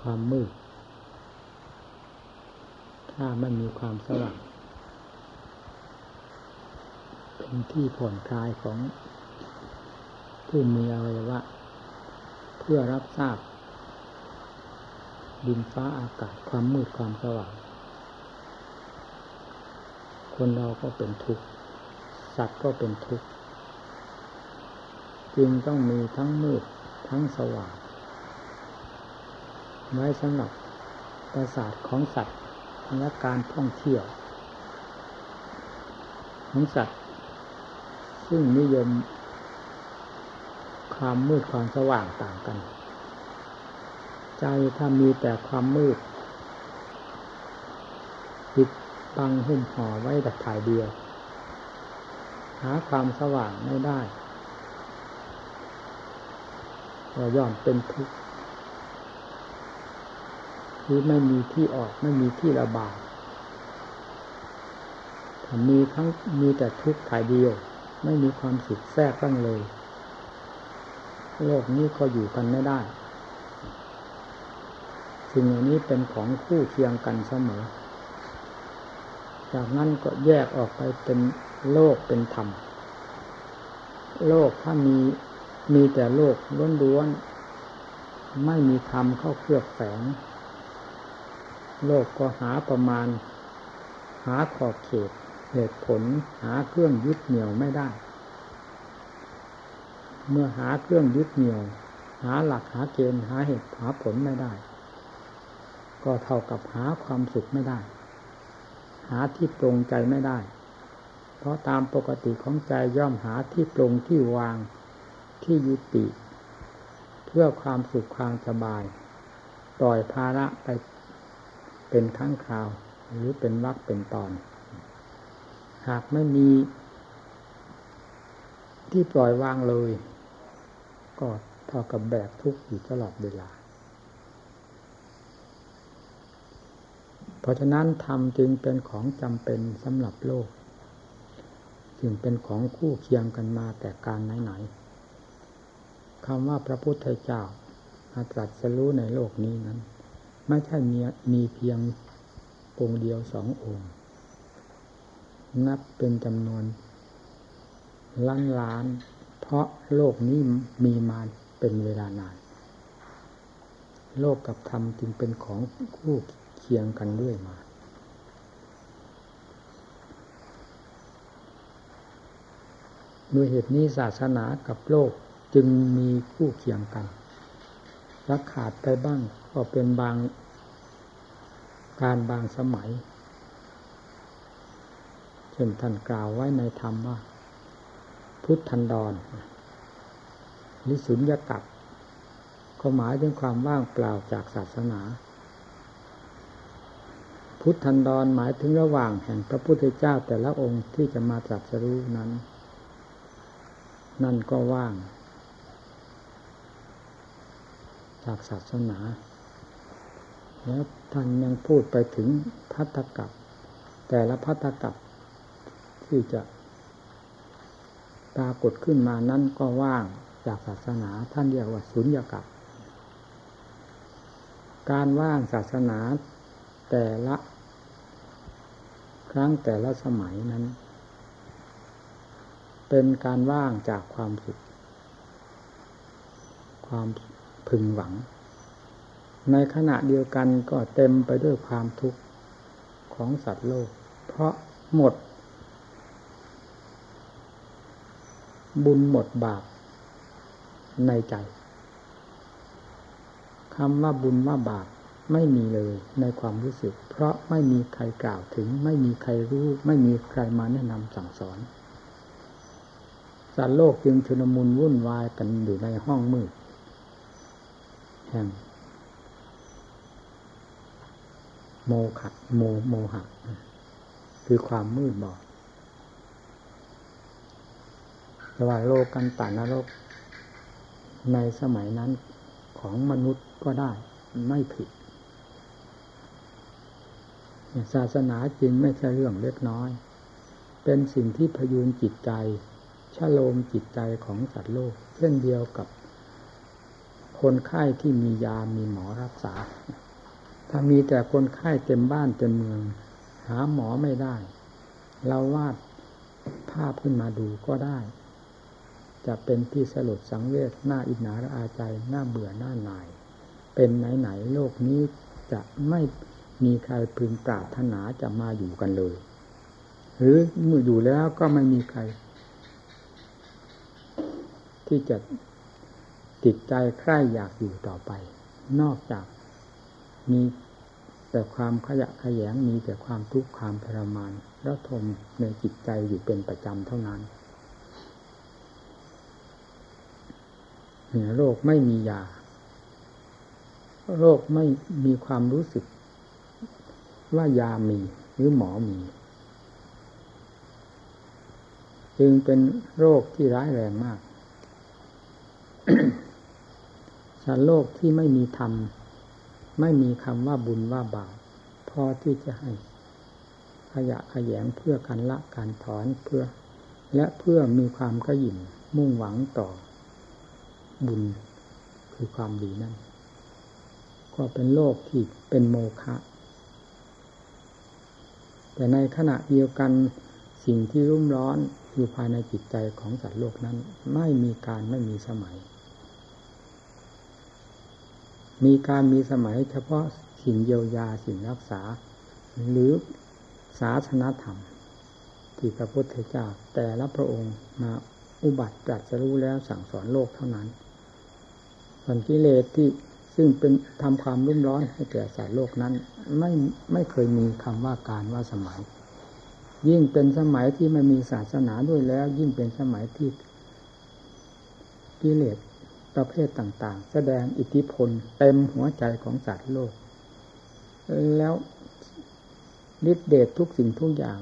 ความมืด ถ้าไม่มีความสว่าง เป็นที่ผ่อนคลายของผู้มีอวัยวะ เพื่อรับทราบ ดินฟ้าอากาศความมืดความสว่าง คนเราก็เป็นทุกข์ สัตว์ก็เป็นทุกข์ จึงต้องมีทั้งมืดทั้งสว่าง ไว้สำหรับประสาทของสัตว์และการท่องเที่ยว ของสัตว์ ซึ่งนิยมความมืดความสว่างต่างกัน ใจถ้ามีแต่ความมืดปิดบังหุ้มห่อไว้แต่ถ่ายเดียว หาความสว่างไม่ได้ก็ย่อมเป็นทุกข์ คือไม่มีที่ออกไม่มีที่ระบายมีทั้งมีแต่ทุกข์ถ่ายเดียว ไม่มีความสุขแทรกบ้างเลย โลกนี้ก็อยู่กันไม่ได้สิ่งเหล่านี้เป็นของคู่เคียงกันเสมอ จากนั้นก็แยกออกไปเป็นโลกเป็นธรรม โลกถ้ามีมีแต่โลกล้วนๆไม่มีธรรมเข้าเคลือบแฝง โลกก็หาประมาณ หาขอบเขต เหตุผลหาเครื่องยึดเหนี่ยวไม่ได้ เมื่อหาเครื่องยึดเหนี่ยว หาหลักหาเกณฑ์หาเหตุหาผลไม่ได้ ก็เท่ากับหาความสุขไม่ได้ หาที่ปรงใจไม่ได้ เพราะตามปกติของใจย่อมหาที่ปรงที่วางที่ยุติ เพื่อความสุขความสบายปล่อยภาระไป เป็นครั้งคราว หรือเป็นวักเป็นตอน หากไม่มี ที่ปล่อยวางเลย ก็เท่ากับแบกทุกข์อยู่ตลอดเวลา เพราะฉะนั้นธรรมจึงเป็นของจำเป็นสำหรับโลก จึงเป็นของคู่เคียงกันมาแต่การไหนๆคำว่าพระพุทธเจ้าอาตรัสรู้ในโลกนี้นั้น ไม่ใช่มีมีเพียงองค์เดียวสององค์ นับเป็นจำนวนล้านล้าน เพราะโลกนี้มีมาเป็นเวลานาน โลกกับธรรมจึงเป็นของคู่เคียงกันด้วยมา ด้วยเหตุนี้ศาสนากับโลกจึงมีคู่เคียงกันรักขาดไปบ้าง ก็เป็นบางการบางสมัย เช่นท่านกล่าวไว้ในธรรมว่า พุทธันดรนิสุญญากับก็หมายถึงความว่างเปล่าจากศาสนา พุทธันดรหมายถึงระหว่างแห่งพระพุทธเจ้าแต่ละองค์ที่จะมาตรัสรู้นั้น นั่นก็ว่าง จากศาสนา แล้วท่านยังพูดไปถึงพัทธกับแต่ละพัทธกับที่จะปรากฏขึ้นมานั้นก็ว่างจากศาสนาท่านเรียกว่าสุญญากับการว่างศาสนาแต่ละ ครั้งแต่ละสมัยนั้น เป็นการว่างจากความสุขความพึงหวัง ในขณะเดียวกันก็เต็มไปด้วยความทุกข์ของสัตว์โลก เพราะหมด บุญหมดบาปในใจคำว่าบุญว่าบาปไม่มีเลยในความรู้สึก เพราะไม่มีใครกล่าวถึง ไม่มีใครรู้ ไม่มีใครมาแนะนำสั่งสอนสัตว์โลกจึงชุนมุนวุ่นวายกันอยู่ในห้องมืดแห่ง โมขะโมโมหะ คือความมืดบอดระหว่างโลกกันตานรก ในสมัยนั้นของมนุษย์ก็ได้ไม่ผิดศาสนาจริงไม่ใช่เรื่องเล็กน้อย เป็นสิ่งที่พยุงจิตใจชะโลมจิตใจของสัตว์โลก เช่นเดียวกับคนไข้ที่มียามีหมอรักษา ถ้ามีแต่คนไข้เต็มบ้านเต็มเมือง หาหมอไม่ได้ เราวาดภาพขึ้นมาดูก็ได้ จะเป็นที่สลดสังเวชหน้าอิจฉาระอาใจหน้าเบื่อหน้าหน่าย เป็นไหนๆโลกนี้จะไม่มีใครพึงปรารถนาจะมาอยู่กันเลย หรือเมื่ออยู่แล้วก็ไม่มีใคร ที่จะติดใจใคร่อยากอยู่ต่อไป นอกจาก มีแต่ความขยะขยงมีแต่ความทุกข์ความทรมานแล้วทมในจิตใจอยู่เป็นประจำเท่านั้นเหนี่ยโรคไม่มียา โรคไม่มีความรู้สึก ว่ายามีหรือหมอมี จึงเป็นโรคที่ร้ายแรงมากสัตว์โลกที่ไม่มีธรรม ไม่มีคำว่าบุญว่าบาปพอที่จะให้ขยะขยงเพื่อการละการถอนเพื่อ และเพื่อมีความกระยิ่มมุ่งหวังต่อ บุญคือความดีนั่น ก็เป็นโลกที่เป็นโมฆะแต่ในขณะเดียวกันสิ่งที่รุ่มร้อนอยู่ภายในจิตใจของสัตว์โลกนั้น ไม่มีการไม่มีสมัย มีการมีสมัยเฉพาะสิ่งเยียวยาสิ่งรักษา หรือศาสนธรรม ที่พระพุทธเจ้าแต่ละพระองค์มาอุบัติตรัสรู้แล้วสั่งสอนโลกเท่านั้นส่วนกิเลสที่ซึ่งเป็นทำความรุ่มร้อนให้แก่สายโลกนั้น ไม่ไม่เคยมีคำว่าการว่าสมัย ยิ่งเป็นสมัยที่ไม่มีศาสนาด้วยแล้ว ยิ่งเป็นสมัยที่กิเลส ประเภทต่างๆ แสดงอิทธิพลเต็มหัวใจของสัตว์โลก แล้วฤทธิเดชทุกสิ่งทุกอย่าง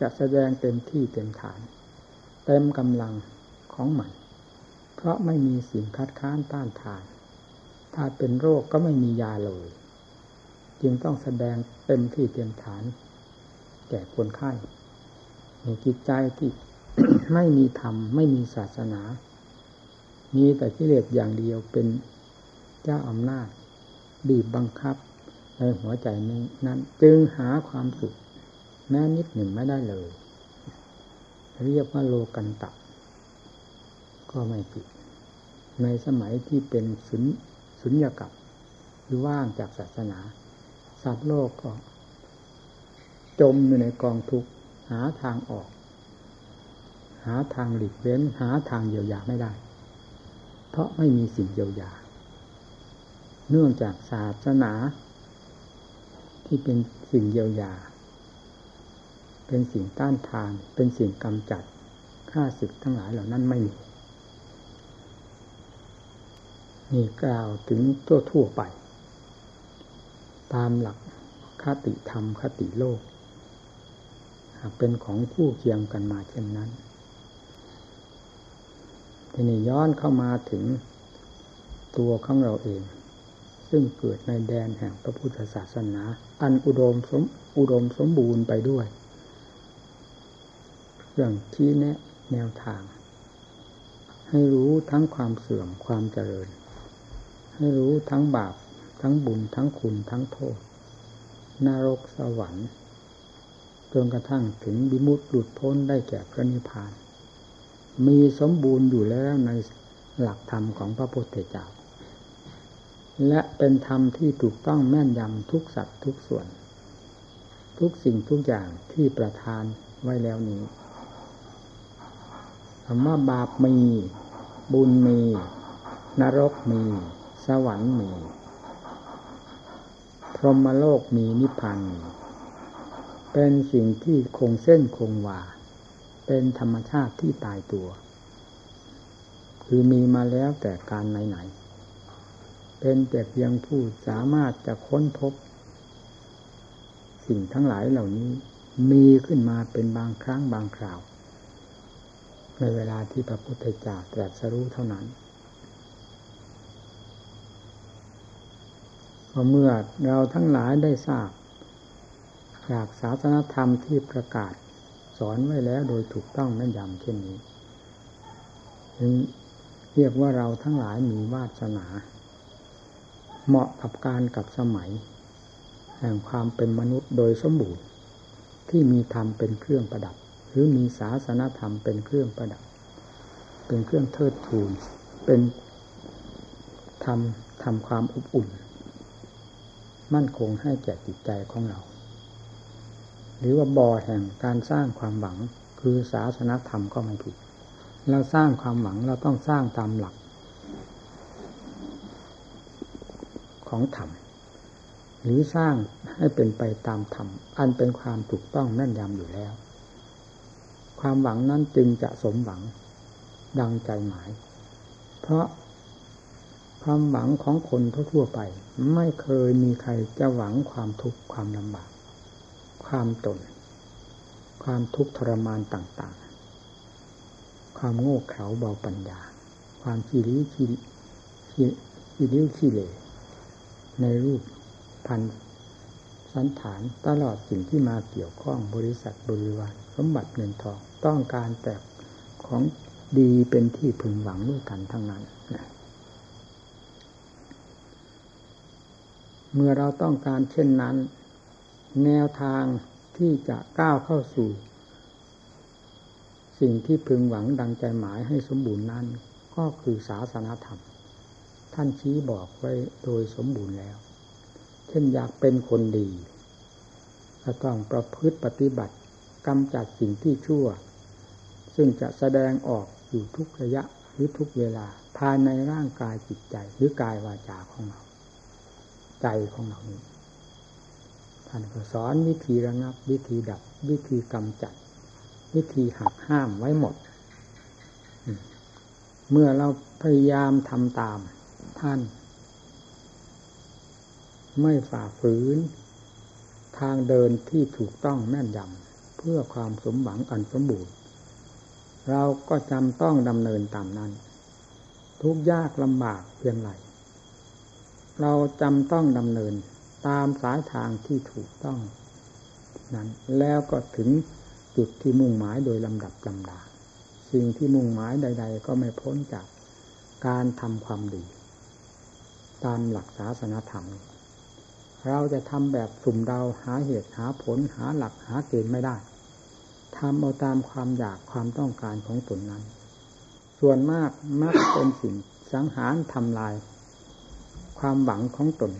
จะแสดงเต็มที่เต็มฐาน เต็มกำลังของมันเพราะไม่มีสิ่งคัดค้านต้านทาน ถ้าเป็นโรคก็ไม่มียาเลย จึงต้องแสดงเต็มที่เต็มฐาน แก่คนไข้ในจิตใจที่ไม่มีธรรม ไม่มีศาสนา มีแต่กิเลสอย่างเดียวเป็นเจ้าอำนาจ บีบบังคับในหัวใจนี้นั้น จึงหาความสุขแม้นิดหนึ่งไม่ได้เลย เรียกว่าโลกันตะ ก็ไม่ผิด ในสมัยที่เป็นสุนสุญญกับคือว่างจากศาสนาสัตว์โลกก็ จมอยู่ในกองทุกข์หาทางออก หาทางหลีกเว้น หาทางเยียวยาไม่ได้ เพราะไม่มีสิ่งเยียวยา เนื่องจากศาสนา ที่เป็นสิ่งเยียวยา เป็นสิ่งต้านทาน เป็นสิ่งกำจัดค่าศึกทั้งหลายเหล่านั้นไม่มีนี่กล่าวถึงทั่วทั่วไป ตามหลักคติธรรมคติโลก เป็นของคู่เคียงกันมาเช่นนั้น ทีนี้ย้อนเข้ามาถึงตัวของเราเอง ซึ่งเกิดในแดนแห่งพระพุทธศาสนา อันอุดมสมอุดมสมบูรณ์ไปด้วย เรื่องที่แนะแนวทาง ให้รู้ทั้งความเสื่อมความเจริญ ให้รู้ทั้งบาป ทั้งบุญทั้งคุณทั้งโทษนรกสวรรค์จนกระทั่งถึงบิมุตหลุดพ้นได้แก่พระนิพพาน มีสมบูรณ์อยู่แล้วในหลักธรรมของพระพุทธเจ้า และเป็นธรรมที่ถูกต้องแม่นยำทุกสัตว์ทุกส่วน ทุกสิ่งทุกอย่างที่ประทานไว้แล้วนี้คำว่าบาปมี บุญมี นรกมี สวรรค์มี พรหมโลกมีนิพพานมี เป็นสิ่งที่คงเส้นคงวา เป็นธรรมชาติที่ตายตัว คือมีมาแล้วแต่การไหนๆเป็นแต่เพียงผู้สามารถจะค้นพบ สิ่งทั้งหลายเหล่านี้มีขึ้นมาเป็นบางครั้งบางคราว ในเวลาที่พระพุทธเจ้าตรัสรู้เท่านั้นพอเมื่อเราทั้งหลายได้ทราบ จากศาสนธรรมที่ประกาศ อนไว้แล้วโดยถูกต้องแม่นยำเช่นนี้เรียกว่าเราทั้งหลายมีวาสนา เหมาะกับการกับสมัย แห่งความเป็นมนุษย์โดยสมบูรณ์ ที่มีธรรมเป็นเครื่องประดับ หรือมีศาสนธรรมเป็นเครื่องประดับ เป็นเครื่องเทิดทูน เป็นทำทำความอบอุ่น มั่นคงให้แก่จิตใจของเรา หรือว่าบ่อแห่งการสร้างความหวังคือศาสนธรรมก็ไม่ผิด เราสร้างความหวังเราต้องสร้างตามหลัก ของธรรมหรือสร้างให้เป็นไปตามธรรมอันเป็นความถูกต้องแน่นยำอยู่แล้ว ความหวังนั้นจึงจะสมหวังดังใจหมาย เพราะความหวังของคนทั่วไป ไม่เคยมีใครจะหวังความทุกข์ความลำบาก ความตนความทุกข์ทรมานต่างๆ ความโง่เขลาเบาปัญญา ความขี้ริ้วขี้ขี้ริ้วขี้เหลในรูปพันสันฐานตลอดสิ่งที่มาเกี่ยวข้องบริษัทบริวารสมบัติเงินทองต้องการแต่ของดีเป็นที่พึงหวังด้วยกันทั้งนั้นเมื่อเราต้องการเช่นนั้น แนวทางที่จะก้าวเข้าสู่ สิ่งที่พึงหวังดังใจหมายให้สมบูรณ์นั้น ก็คือศาสนาธรรม ท่านชี้บอกไว้โดยสมบูรณ์แล้ว เช่นอยากเป็นคนดีก็ต้องประพฤติปฏิบัติกำจัดสิ่งที่ชั่ว ซึ่งจะแสดงออกอยู่ทุกระยะหรือทุกเวลาภายในร่างกายจิตใจหรือกายวาจาของเรา ใจของเรานี้ ท่านก็สอนวิธีระงับ วิธีดับ วิธีกำจัด วิธีหักห้ามไว้หมด เมื่อเราพยายามทำตามท่าน ไม่ฝ่าฝืน ทางเดินที่ถูกต้องแม่นยำเพื่อความสมหวังอันสมบูรณ์ เราก็จำต้องดำเนินตามนั้น ทุกยากลำบากเพียงไรเราจำต้องดำเนิน ตามสายทางที่ถูกต้องนั้น แล้วก็ถึงจุดที่มุ่งหมายโดยลำดับลำดาสิ่งที่มุ่งหมายใด ๆ ก็ไม่พ้นจากการทำความดี ตามหลักศาสนาธรรม เราจะทำแบบสุ่มเดาหาเหตุหาผลหาหลักหาเกณฑ์ไม่ได้ทำเอาตามความอยากความต้องการของตนนั้น ส่วนมากมักเป็นสิ่งสังหารทำลาย ความหวังของตน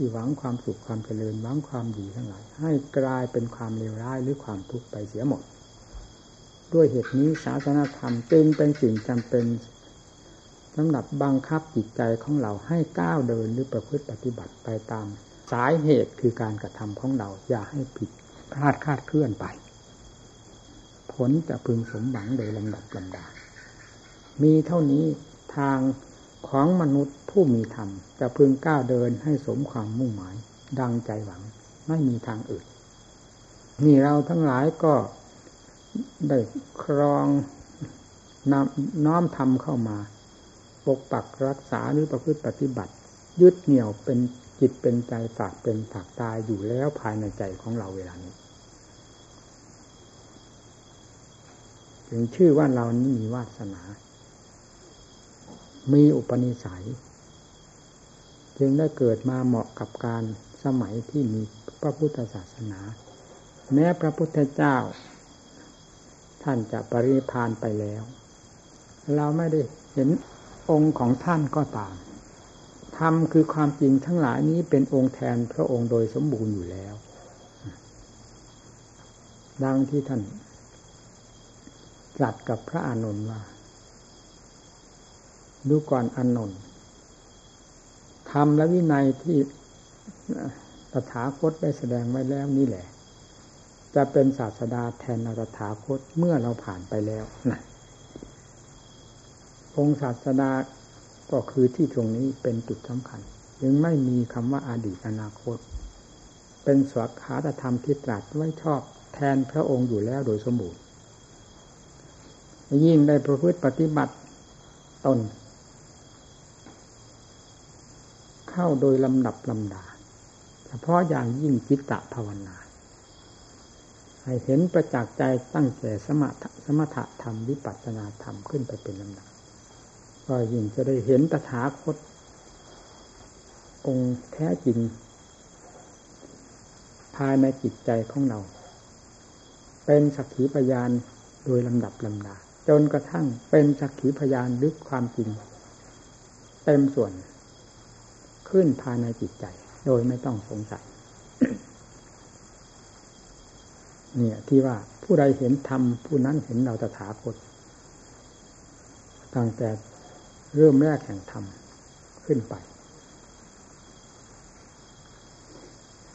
ที่หวังความสุขความเจริญหวังความดีทั้งหลาย ให้กลายเป็นความเลวร้ายหรือความทุกข์ไปเสียหมด ด้วยเหตุนี้ศาสนาธรรมจึงเป็นสิ่งจำเป็นสำหรับบังคับจิตใจของเราให้ก้าวเดินหรือประพฤติปฏิบัติไปตาม สายเหตุคือการกระทำของเราอย่าให้ผิดพลาดคาดเคลื่อนไป ผลจะพึงสมหวังโดยลำดับลำดา มีเท่านี้ทาง ของมนุษย์ผู้มีธรรม จะพึงก้าวเดินให้สมความมุ่งหมาย ดังใจหวังไม่มีทางอื่น นี่เราทั้งหลายก็ได้ครองนน้อมทำเข้ามา ปกปักรักษาหรือประพฤติปฏิบัติ ยึดเหนี่ยวเป็นจิตเป็นใจฝากเป็นฝากตายอยู่แล้วภายในใจของเราเวลานี้ ถึงชื่อว่าเรานี่มีวาสนา มีอุปนิสัย จึงได้เกิดมาเหมาะกับการสมัยที่มีพระพุทธศาสนา แม้พระพุทธเจ้า ท่านจะปริพานไปแล้ว เราไม่ได้เห็นองค์ของท่านก็ตามธรรมคือความจริงทั้งหลายนี้เป็นองค์แทนพระองค์โดยสมบูรณ์อยู่แล้ว ดังที่ท่านตรัสกับพระอานนท์ว่า ดูก่อนอนนนท์ธรรมและวินัยที่ตถาคตได้แสดงไว้แล้วนี่แหละ จะเป็นศาสดาแทนตถาคตเมื่อเราผ่านไปแล้วนะองศาสดาก็คือที่ตรงนี้เป็นจุดสำคัญยังไม่มีคำว่าอาดีตอนาคต เป็นสวขาตธรรมที่ตรัสไว้ชอบแทนพระองค์อยู่แล้วโดยสมบูรณ์ยิ่งได้ประพฤติปฏิบัติตน เข้าโดยลำดับลำดา เฉพาะอย่างยิ่งจิตตภาวนาให้เห็นประจักษ์ใจตั้งแต่สมถสมถธรรมวิปัสสนาธรรมขึ้นไปเป็นลำดับก็ยิ่งจะได้เห็นตถาคต องค์แท้จริง ภายในจิตใจของเรา เป็นสักขีพยานโดยลำดับลำดาจนกระทั่งเป็นสักขีพยานลึกความจริง เต็มส่วน ขึ้นภายในจิตใจ โดยไม่ต้องสงสัย เนี่ย ที่ว่าผู้ใดเห็นธรรมผู้นั้นเห็นเราตถาคตตั้งแต่เริ่มแรกแห่งธรรมขึ้นไป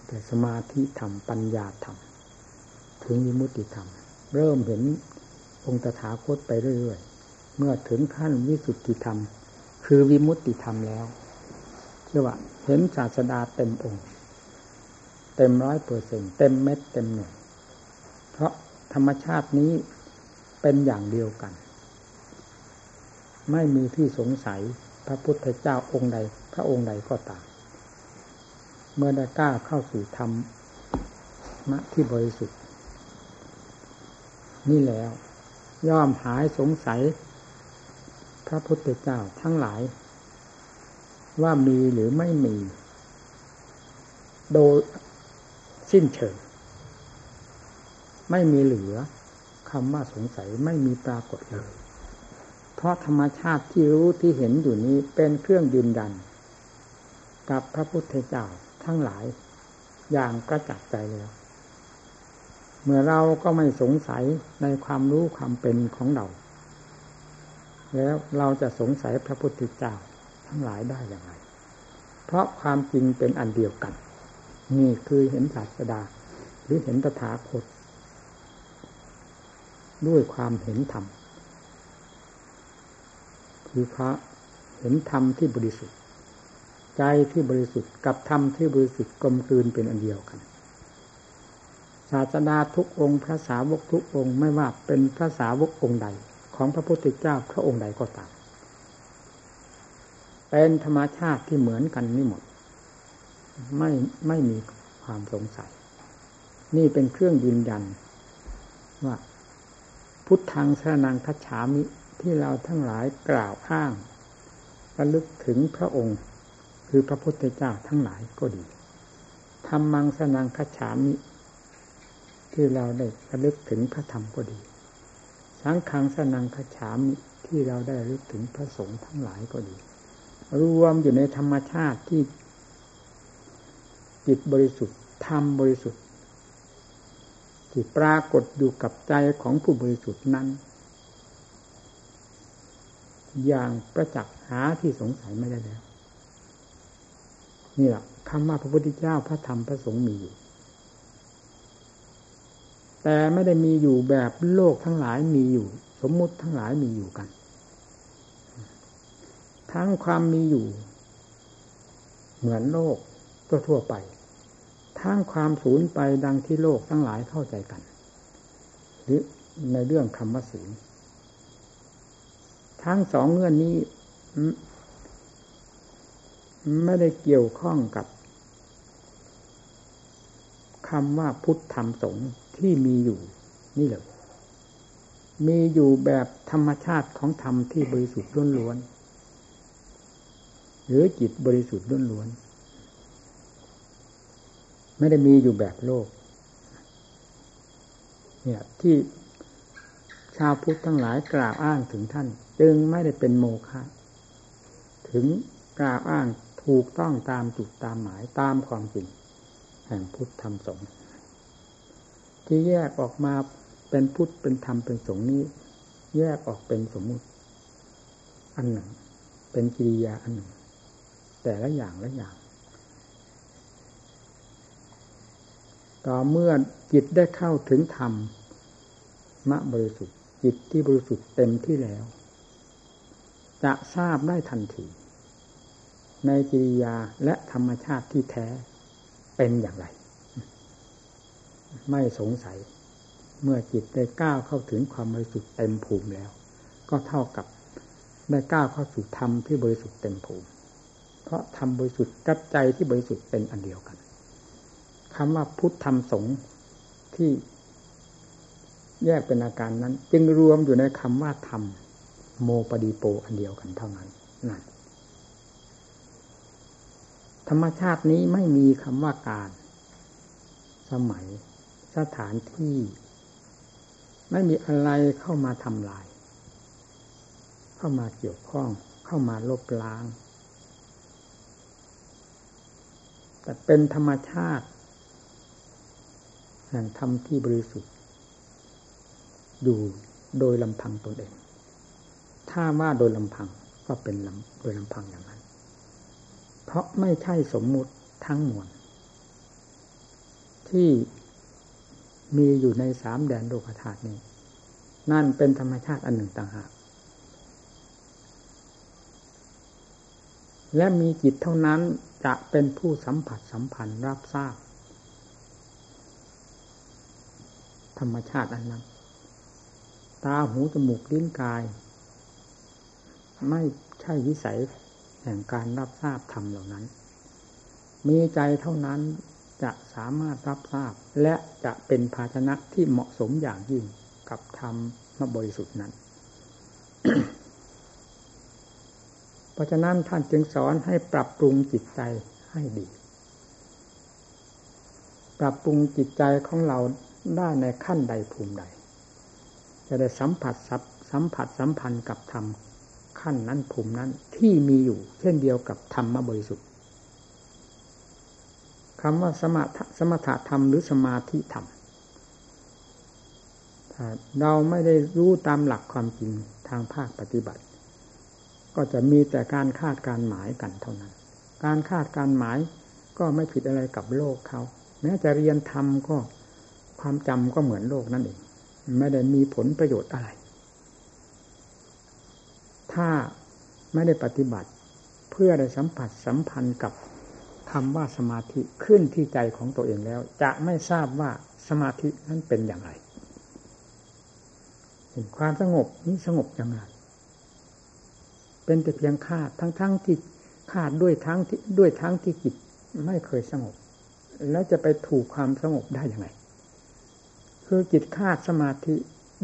แต่สมาธิธรรม ปัญญาธรรม ถึงวิมุติธรรม เริ่มเห็นองค์ตถาคตไปเรื่อยๆ เมื่อถึงขั้นวิสุทธิธรรม คือวิมุตติธรรมแล้ว เชื่อว่า เห็นศาสดาเต็มองค์ เต็มร้อยเปอร์เซ็นเต็มเม็ดเต็มหน่วยเพราะธรรมชาตินี้เป็นอย่างเดียวกัน ไม่มีที่สงสัยพระพุทธเจ้าองค์ใด พระองค์ใดก็ตาม เมื่อได้กล้าเข้าสู่ธรรมะที่บริสุทธิ์ นี่แล้ว ย่อมหายสงสัย พระพุทธเจ้าทั้งหลาย ว่ามีหรือไม่มี โดยสิ้นเชิง ไม่มีเหลือคำว่าสงสัยไม่มีปรากฏเลย เพราะธรรมชาติที่รู้ที่เห็นอยู่นี้เป็นเครื่องยืนยัน กับพระพุทธเจ้าทั้งหลายอย่างกระจัดใจแล้ว เมื่อเราก็ไม่สงสัยในความรู้ความเป็นของเรา แล้วเราจะสงสัยพระพุทธเจ้า ทั้งหลายได้อย่างไร เพราะความจริงเป็นอันเดียวกัน นี่คือเห็นศาสดา หรือเห็นตถาคต ด้วยความเห็นธรรม คือพระเห็นธรรมที่บริสุทธิ์ ใจที่บริสุทธิ์กับธรรมที่บริสุทธิ์กลมกลืนเป็นอันเดียวกันศาสดาทุกองค์ พระสาวกทุกองค์ไม่ว่าเป็นพระสาวกองค์ใด ของพระพุทธเจ้าพระองค์ใดก็ตาม เป็นธรรมชาติที่เหมือนกันนี่หมด ไม่ไม่มีความสงสัย นี่เป็นเครื่องยืนยัน ว่า พุทธังสรนังคัจฉามิที่เราทั้งหลายกล่าวอ้างระลึกถึงพระองค์ คือพระพุทธเจ้าทั้งหลายก็ดีธรรมังสนังคัจฉามิ ที่เราได้ระลึกถึงพระธรรมก็ดี สังขังสนังคัจฉามิที่เราได้ระลึกถึงพระสงฆ์ทั้งหลายก็ดี รวมอยู่ในธรรมชาติที่จิตบริสุทธิ์ธรรมบริสุทธิ์ที่ปรากฏอยู่กับใจของผู้บริสุทธิ์นั้น อย่างประจักษ์หาที่สงสัยไม่ได้แล้ว นี่แหละคำว่าพระพุทธเจ้าพระธรรมพระสงฆ์มีอยู่ แต่ไม่ได้มีอยู่แบบโลกทั้งหลายมีอยู่ สมมุติทั้งหลายมีอยู่กัน ทั้งความมีอยู่ เหมือนโลกทั่วไป ทั้งความสูญไปดังที่โลกทั้งหลายเข้าใจกัน หรือในเรื่องคำว่าสูญทั้งสองเงื่อนนี้ ไม่ได้เกี่ยวข้องกับคำว่าพุทธธรรมสงฆ์ที่มีอยู่ นี่เลยมีอยู่แบบธรรมชาติของธรรมที่บริสุทธิ์ล้วนๆ หรือจิตบริสุทธิ์ล้วนๆไม่ได้มีอยู่แบบโลก เนี่ยที่ชาวพุทธทั้งหลายกล่าวอ้างถึงท่าน จึงไม่ได้เป็นโมฆะถึงกล่าวอ้างถูกต้องตามจุดตามหมายตามความจริง แห่งพุทธธรรมสงฆ์ที่แยกออกมาเป็นพุทธเป็นธรรมเป็นสงฆ์นี้ แยกออกเป็นสมมุติ อันหนึ่ง เป็นกิริยาอันหนึ่ง แต่ละอย่างละอย่าง ต่อเมื่อจิตได้เข้าถึงธรรมมะบริสุทธิ์ จิตที่บริสุทธิ์เต็มที่แล้ว จะทราบได้ทันที ในกิริยาและธรรมชาติที่แท้เป็นอย่างไร ไม่สงสัย เมื่อจิตได้ก้าวเข้าถึงความบริสุทธิ์เต็มภูมิแล้ว ก็เท่ากับได้ก้าวเข้าสู่ธรรมที่บริสุทธิ์เต็มภูมิ เพราะธรรมบริสุทธิ์กับใจที่บริสุทธิ์เป็นอันเดียวกันคำว่าพุทธธรรมสงฆ์ที่แยกเป็นอาการนั้น จึงรวมอยู่ในคำว่าธรรมโมปดีโปอันเดียวกันเท่านั้นนั่นธรรมชาตินี้ไม่มีคำว่าการ สมัยสถานที่ ไม่มีอะไรเข้ามาทำลาย เข้ามาเกี่ยวข้อง เข้ามาลบล้าง แต่เป็นธรรมชาติแห่งธรรมที่บริสุทธิ์ อยู่โดยลำพังตนเอง ถ้าว่าโดยลำพังก็เป็นโดยลำพังอย่างนั้น เพราะไม่ใช่สมมุติทั้งมวลที่มีอยู่ในสามแดนโลกธาตุนี้ นั่นเป็นธรรมชาติอันหนึ่งต่างหาก และมีจิตเท่านั้นจะเป็นผู้สัมผัสสัมพันธ์รับทราบ ธรรมชาติอันนั้น ตาหูจมูกลิ้นกาย ไม่ใช่วิสัยแห่งการรับทราบธรรมเหล่านั้น มีใจเท่านั้นจะสามารถรับทราบ และจะเป็นภาชนะที่เหมาะสมอย่างยิ่งกับธรรมมบริสุทธิ์นั้น เพราะฉะนั้นท่านจึงสอนให้ปรับปรุงจิตใจให้ดี ปรับปรุงจิตใจของเราได้ในขั้นใดภูมิใด จะได้สัมผัสสัมผัสสัมพันธ์กับธรรมขั้นนั้นภูมินั้นที่มีอยู่ เช่นเดียวกับธรรมบริสุทธิ์คำว่าสมถสมถะธรรมหรือสมาธิธรรมเราไม่ได้รู้ตามหลักความจริงทางภาคปฏิบัติ ก็จะมีแต่การคาดการหมายกันเท่านั้น การคาดการหมายก็ไม่ผิดอะไรกับโลกเขาแม้จะเรียนธรรมก็ความจำก็เหมือนโลกนั่นเองไม่ได้มีผลประโยชน์อะไร ถ้าไม่ได้ปฏิบัติเพื่อได้สัมผัสสัมพันธ์กับคำว่าสมาธิขึ้นที่ใจของตัวเองแล้ว จะไม่ทราบว่าสมาธินั้นเป็นอย่างไร เห็นความสงบนี้สงบอย่างไร เป็นแต่เพียงคาดทั้งทั้งที่คาดด้วยทั้งที่ด้วยทั้งที่จิตไม่เคยสงบ แล้วจะไปถูกความสงบได้ย่างไรคือจิตคาดสมาธิ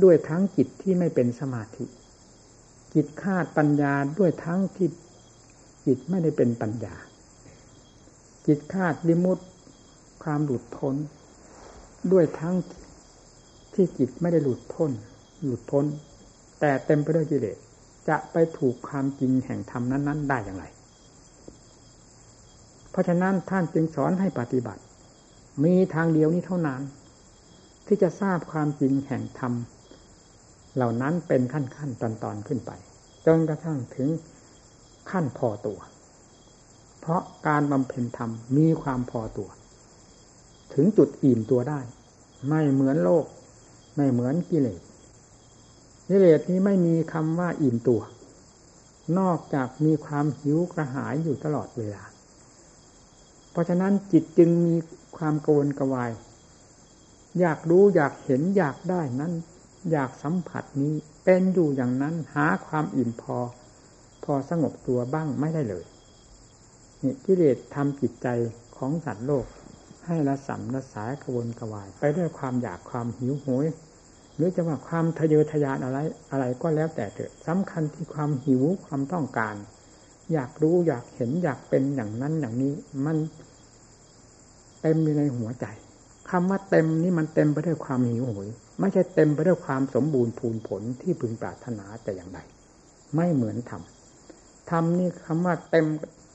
ด้วยทั้งจิตที่ไม่เป็นสมาธิ จิตคาดปัญญาด้วยทั้งที่จิตไม่ได้เป็นปัญญา จิตคาดลิมุตความหลุดพ้น ด้วยทั้งที่จิตไม่ได้หลุดพ้น หลุดพ้น แต่เต็มไปด้วยกิเลส จะไปถูกความจริงแห่งธรรมนั้น ๆ ได้อย่างไร เพราะฉะนั้นท่านจึงสอนให้ปฏิบัติ มีทางเดียวนี้เท่านั้น ที่จะทราบความจริงแห่งธรรมเหล่านั้นเป็นขั้นขั้นตอนตอนขึ้นไป จนกระทั่งถึงขั้นพอตัว เพราะการบำเพ็ญธรรมมีความพอตัว ถึงจุดอิ่มตัวได้ ไม่เหมือนโลก ไม่เหมือนกิเลส กิเลสนี้ไม่มีคำว่าอิ่มตัว นอกจากมีความหิวกระหายอยู่ตลอดเวลา เพราะฉะนั้นจิตจึงมีความกวนกวาย อยากรู้อยากเห็นอยากได้นั้น อยากสัมผัสนี้เป็นอยู่อย่างนั้นหาความอิ่มพอ พอสงบตัวบ้างไม่ได้เลยนี่กิเลสทำจิตใจของสัตว์โลก ให้ละสัมละสายกระวนกระวาย ไปด้วยความอยากความหิวโหย หรือจะว่าความทะเยอทะยานอะไร อะไรก็แล้วแต่เถอะสำคัญที่ความหิวความต้องการ อยากรู้อยากเห็นอยากเป็นอย่างนั้นอย่างนี้ มันเต็มอยู่ในหัวใจคำว่าเต็มนี่มันเต็มไปด้วยความหิวโหยไม่ใช่เต็มไปด้วยความสมบูรณ์พูนผลที่พึงปรารถนาแต่อย่างใดไม่เหมือนธรรมธรรมนี่คำว่าเต็ม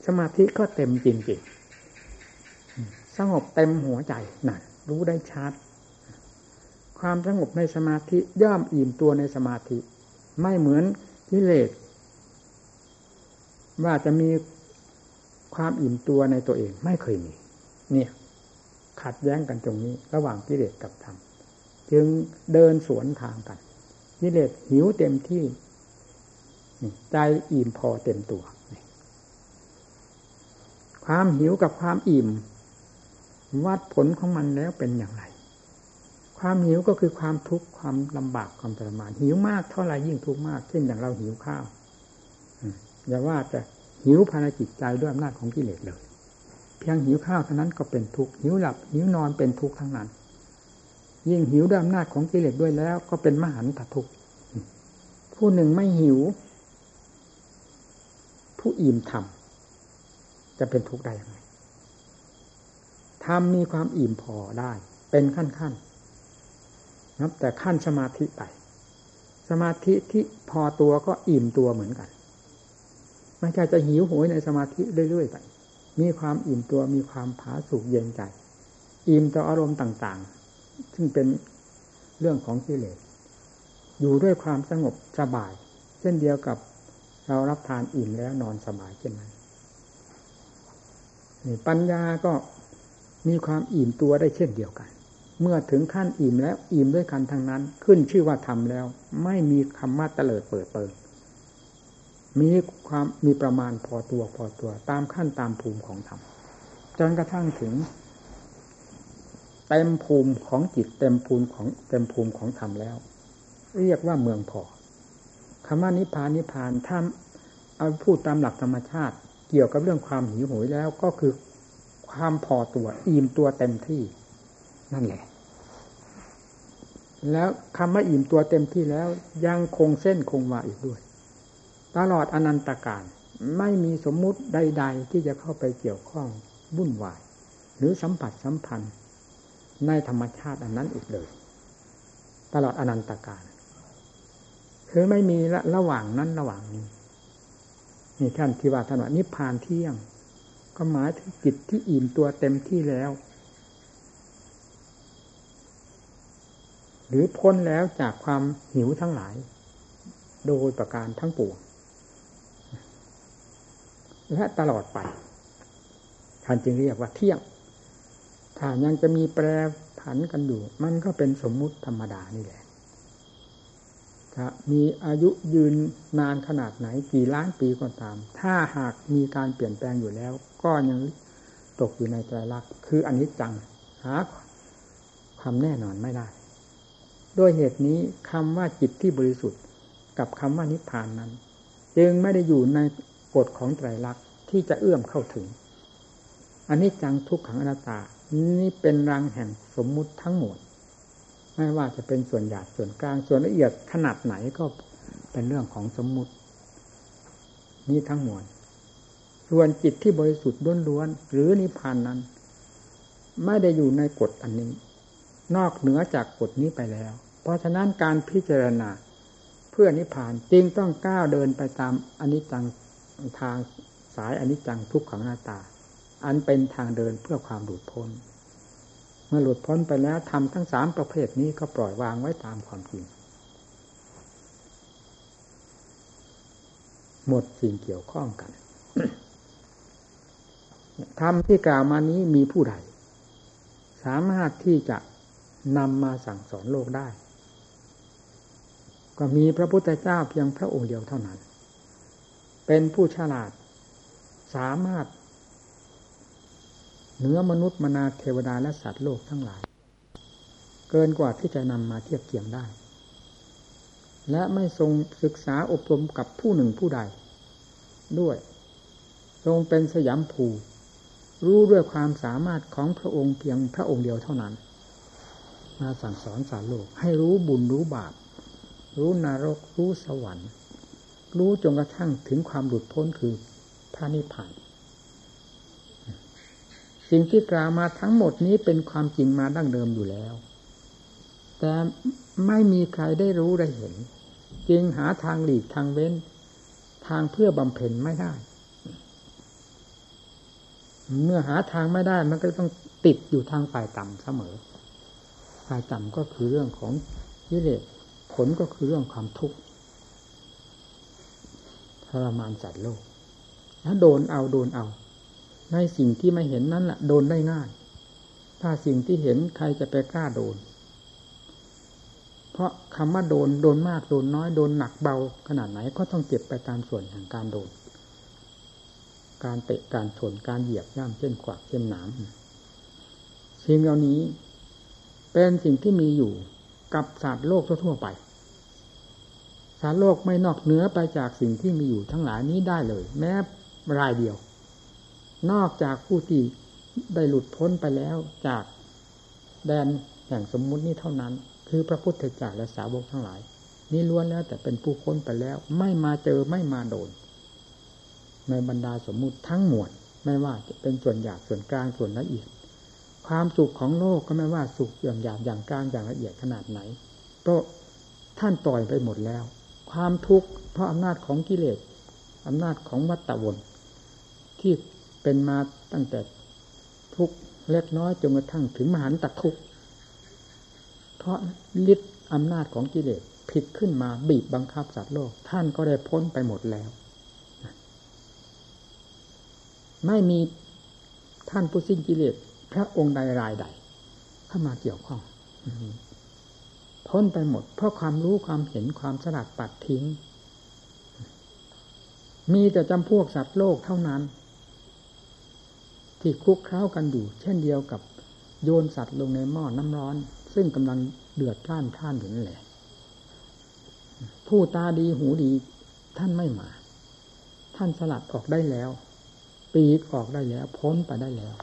สมาธิก็เต็มจริงๆสงบเต็มหัวใจนั่นรู้ได้ชัด ความสงบในสมาธิย่อมอิ่มตัวในสมาธิ ไม่เหมือนกิเลสว่าจะมีความอิ่มตัวในตัวเองไม่เคยมี เนี่ย ขัดแย้งกันตรงนี้ ระหว่างกิเลสกับธรรมจึงเดินสวนทางกันกิเลสหิวเต็มที่ ใจอิ่มพอเต็มตัว ความหิวกับความอิ่ม วัดผลของมันแล้วเป็นอย่างไร ความหิวก็คือความทุกข์ความลำบากความทรมานหิวมากเท่าไรยิ่งทุกข์มากเช่นอย่างเราหิวข้าวอย่าว่าแต่หิวภายในจิตใจด้วยอำนาจของกิเลสเลยเพียงหิวข้าวเท่านั้นก็เป็นทุกข์หิวหลับหิวนอนเป็นทุกข์ทั้งนั้น ยิ่งหิวด้วยอำนาจของกิเลสด้วยแล้ว ก็เป็นมหันตทุกข์ผู้หนึ่งไม่หิว ผู้อิ่มธรรมจะเป็นทุกข์ได้ยังไงธรรมมีความอิ่มพอได้ เป็นขั้นขั้น นับแต่ขั้นสมาธิไป สมาธิที่พอตัวก็อิ่มตัวเหมือนกันไม่ใช่จะหิวโหยในสมาธิเรื่อยๆไป มีความอิ่มตัวมีความผาสุกเย็นใจ อิ่มต่ออารมณ์ต่างๆ ซึ่งเป็นเรื่องของกิเลสอยู่ด้วยความสงบสบาย เช่นเดียวกับเรารับทานอิ่มแล้วนอนสบายเช่นนั้นปัญญาก็มีความอิ่มตัวได้เช่นเดียวกัน เมื่อถึงขั้นอิ่มแล้วอิ่มด้วยกันทั้งนั้น ขึ้นชื่อว่าทำแล้ว ไม่มีคำว่าเตลิดเปิดเปิงมีความมีประมาณพอตัวพอตัว ตามขั้นตามภูมิของธรรมจนกระทั่งถึงเต็มภูมิของจิตเต็มภูมิของเต็มภูมิของธรรมแล้ว เรียกว่าเมืองพอคำว่านิพพานนิพพานถ้าเอาพูดตามหลักธรรมชาติ เกี่ยวกับเรื่องความหิวโหยแล้วก็คือความพอตัวอิ่มตัวเต็มที่ นั่นแหละ แล้วคำว่าอิ่มตัวเต็มที่แล้วยังคงเส้นคงวาอีกด้วย ตลอดอนันตการ ไม่มีสมมุติใด ๆ ที่จะเข้าไปเกี่ยวข้องวุ่นวาย หรือสัมผัสสัมพันธ์ในธรรมชาติอันนั้นอีกเลย ตลอดอนันตการคือไม่มีละระหว่างนั้นระหว่างนี้นี่ท่านที่ว่าท่านว่านิพพานเที่ยง ก็หมายถึงจิตที่อิ่มตัวเต็มที่แล้ว หรือพ้นแล้วจากความหิวทั้งหลาย โดยประการทั้งปวงและตลอดไปท่านจึงเรียกว่าเที่ยง ถ้ายังจะมีแปรผันกันอยู่ มันก็เป็นสมมุติธรรมดานี่แหละจะมีอายุยืนนานขนาดไหนกี่ล้านปีก็ตาม ถ้าหากมีการเปลี่ยนแปลงอยู่แล้ว ก็ยังตกอยู่ในใจรักคืออันนี้จังหาความแน่นอนไม่ได้ ด้วยเหตุนี้คำว่าจิตที่บริสุทธิ์ กับคำว่านิพพานนั้น จึงไม่ได้อยู่ในกฎของไตรลักษณ์ที่จะเอื้อมเข้าถึง อันนี้จังทุกขังอนัตตา นี่เป็นรังแห่งสมมุติทั้งหมด ไม่ว่าจะเป็นส่วนหยาบส่วนกลางส่วนละเอียดขนาดไหนก็เป็นเรื่องของสมมุติ นี่ทั้งหมดส่วนจิตที่บริสุทธิ์ล้วนๆหรือนิพพานนั้น ไม่ได้อยู่ในกฎอันนี้ นอกเหนือจากกฎนี้ไปแล้ว เพราะฉะนั้นการพิจารณาเพื่อนิพพานจึงต้องก้าวเดินไปตามอนิจจังทางสายอนิจจังทุกขังหน้าตา อันเป็นทางเดินเพื่อความหลุดพ้น เมื่อหลุดพ้นไปแล้วทำทั้งสามประเภทนี้ก็ปล่อยวางไว้ตามความจริง หมดสิ่งเกี่ยวข้องกันธรรมที่กล่าวมานี้มีผู้ใด สามารถที่จะนำมาสั่งสอนโลกได้ ก็มีพระพุทธเจ้าเพียงพระองค์เดียวเท่านั้น เป็นผู้ฉลาด สามารถเหนือมนุษย์มนาเทวดาและสัตว์โลกทั้งหลาย เกินกว่าที่จะนำมาเทียบเทียงได้ และไม่ทรงศึกษาอบรมกับผู้หนึ่งผู้ใด ด้วย ทรงเป็นสยามภูรู้ด้วยความสามารถของพระองค์เพียงพระองค์เดียวเท่านั้น มาสั่งสอนสารโลกให้รู้บุญรู้บาป รู้นรก รู้สวรรค์ รู้จนกระทั่งถึงความหลุดพ้นคือพระนิพพานสิ่งที่กล่าวมาทั้งหมดนี้เป็นความจริงมาดั้งเดิมอยู่แล้ว แต่ไม่มีใครได้รู้ได้เห็น จึงหาทางหลีกทางเว้น ทางเพื่อบำเพ็ญไม่ได้ เมื่อหาทางไม่ได้มันก็ต้องติดอยู่ทางฝ่ายต่ำเสมอ ฝ่ายต่ำก็คือเรื่องของกิเลส ผลก็คือเรื่องความทุกข์ทรมานจัดโลก แล้วโดนเอาโดนเอา ในสิ่งที่ไม่เห็นนั้นแหละโดนได้ง่าย ถ้าสิ่งที่เห็นใครจะไปกล้าโดน เพราะคำว่าโดนโดนมากโดนน้อยโดนหนักเบาขนาดไหนก็ต้องเจ็บไปตามส่วนแห่งการโดน การเตะการชนการเหยียบย่ำเช่นขวากเช่นหนามสิ่งเหล่านี้เป็นสิ่งที่มีอยู่กับศาสตว์โลกทั่วไป สารโลกไม่นอกเหนือไปจากสิ่งที่มีอยู่ทั้งหลายนี้ได้เลย แม้รายเดียว นอกจากผู้ที่ได้หลุดพ้นไปแล้วจากแดนแห่งสมมุตินี้เท่านั้น คือพระพุทธเจ้าและสาวกทั้งหลาย นี้ล้วนแล้วแต่เป็นผู้พ้นไปแล้ว ไม่มาเจอไม่มาโดน ในบรรดาสมมุติทั้งหมวดไม่ว่าจะเป็นส่วนหยาบส่วนกลางส่วนละเอียด ความสุขของโลกก็ไม่ว่าสุขอย่างหยาบอย่างกลางอย่างละเอียดขนาดไหนก็ท่านปล่อยไปหมดแล้ว ความทุกข์เพราะอำนาจของกิเลสอำนาจของวัตตะวนที่เป็นมาตั้งแต่ทุกเล็กน้อยจนกระทั่งถึงมหันตทุกข์เพราะฤทธิ์อำนาจของกิเลสผิดขึ้นมาบีบบังคับสัตว์โลก ท่านก็ได้พ้นไปหมดแล้ว ไม่มีท่านผู้สิ้นกิเลสพระองค์ใดรายใด เข้ามาเกี่ยวข้อง พ้นไปหมด เพราะความรู้ความเห็นความสลัดปัดทิ้ง มีแต่จำพวกสัตว์โลกเท่านั้น ที่คลุกเคล้ากันอยู่ เช่นเดียวกับโยนสัตว์ลงในหม้อน้ำร้อน ซึ่งกำลังเดือดท่านท่านอยู่นั่นแหละ ผู้ตาดีหูดีท่านไม่มา ท่านสลัดออกได้แล้ว ปีกออกได้แล้ว พ้นไปได้แล้ว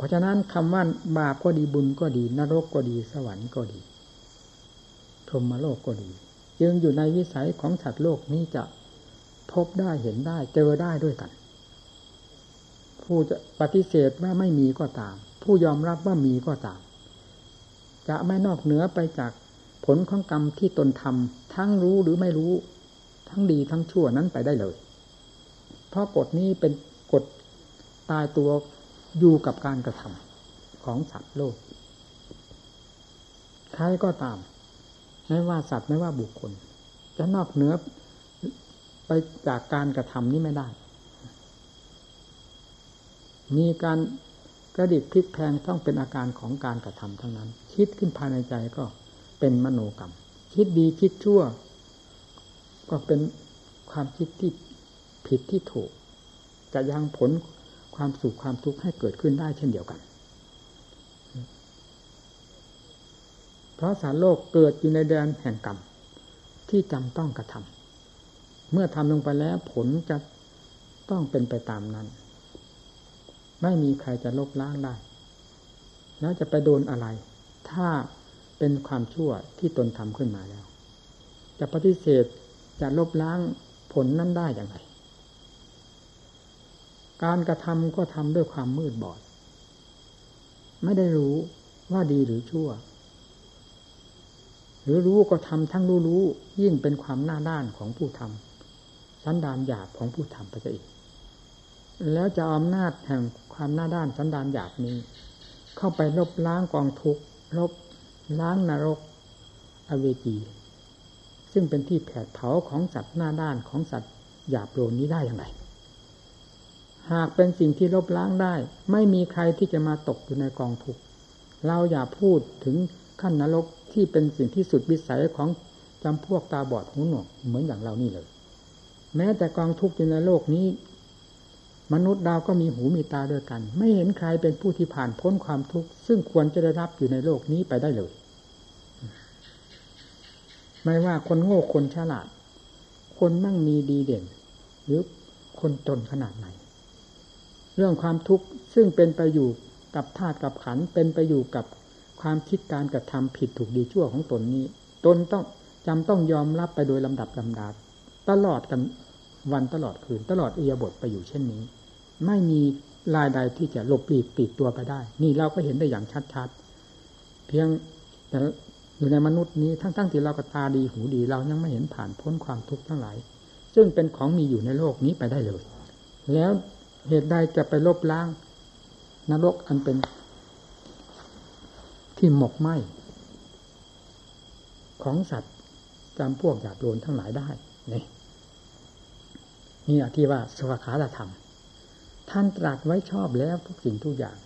เพราะฉะนั้นคำว่าบาปก็ดีบุญก็ดี นรกก็ดีสวรรค์ก็ดีพรหมโลกก็ดีจึงอยู่ในวิสัยของสัตว์โลกนี้จะพบได้เห็นได้เจอได้ด้วยกัน ผู้จะปฏิเสธว่าไม่มีก็ตาม ผู้ยอมรับว่ามีก็ตาม จะไม่นอกเหนือไปจากผลของกรรมที่ตนทำทั้งรู้หรือไม่รู้ ทั้งดีทั้งชั่วนั้นไปได้เลย เพราะกฎนี้เป็นกฎตายตัว อยู่กับการกระทำของสัตว์โลกใครก็ตาม ไม่ว่าสัตว์ไม่ว่าบุคคล จะนอกเหนือไปจากการกระทำนี้ไม่ได้ มีการกระดิกพลิกแพงต้องเป็นอาการของการกระทำทั้งนั้น คิดขึ้นภายในใจก็เป็นมโนกรรม คิดดีคิดชั่ว ก็เป็นความคิดที่ผิดที่ถูก จะยังผล ความสุขความทุกข์ให้เกิดขึ้นได้เช่นเดียวกัน เพราะสารโลกเกิดอยู่ในแดนแห่งกรรมที่จำต้องกระทำเมื่อทำลงไปแล้วผลจะต้องเป็นไปตามนั้น ไม่มีใครจะลบล้างได้ แล้วจะไปโดนอะไร ถ้าเป็นความชั่วที่ตนทำขึ้นมาแล้ว จะปฏิเสธจะลบล้างผลนั้นได้อย่างไร การกระทำก็ทำด้วยความมืดบอด ไม่ได้รู้ว่าดีหรือชั่ว หรือรู้ก็ทำทั้งรู้รู้ยิ่งเป็นความหน้าด้านของผู้ทำสันดานหยาบของผู้ทำไปอีก แล้วจะอำนาจแห่งความหน้าด้านสันดานหยาบนี้ เข้าไปลบล้างกองทุกข์ลบล้างนรกอเวจี ซึ่งเป็นที่แผดเผาของสัตว์หน้าด้านของสัตว์หยาบโลนนี้ได้อย่างไร หากเป็นสิ่งที่ลบล้างได้ ไม่มีใครที่จะมาตกอยู่ในกองทุกข์เราอย่าพูดถึงขั้นนรกที่เป็นสิ่งที่สุดวิสัยของจำพวกตาบอดหูหนวกเหมือนอย่างเรานี่เลย แม้แต่กองทุกข์อยู่ในโลกนี้ มนุษย์ดาวก็มีหูมีตาด้วยกัน ไม่เห็นใครเป็นผู้ที่ผ่านพ้นความทุกข์ซึ่งควรจะได้รับอยู่ในโลกนี้ไปได้เลย ไม่ว่าคนโง่คนฉลาด คนมั่งมีดีเด่น หรือคนจนขนาดไหน เรื่องความทุกข์ซึ่งเป็นไปอยู่กับธาตุกับขันเป็นไปอยู่กับความคิดการกระทำผิดถูกดีชั่วของตนนี้ ตนต้องจำต้องยอมรับไปโดยลำดับลำดาตลอดกันวันตลอดคืน ตลอดเอียบทไปอยู่เช่นนี้ ไม่มีลายใดที่จะหลบปีกปีกตัวไปได้ นี่เราก็เห็นได้อย่างชัดๆ เพียงแต่อยู่ในมนุษย์นี้ทั้งๆทที่เราก็ตาดีหูดี เรายังไม่เห็นผ่านพ้นความทุกข์ทั้งหลาย ซึ่งเป็นของมีอยู่ในโลกนี้ไปได้เลย แล้ว เหตุใดจะไปลบล้าง นรกอันเป็น ที่หมกไหมของสัตว์จำพวกหยาบโลนทั้งหลายได้ นี่นี่ที่ว่าสวขาธรรม ท่านตรัสไว้ชอบแล้วทุกสิ่งทุกอย่าง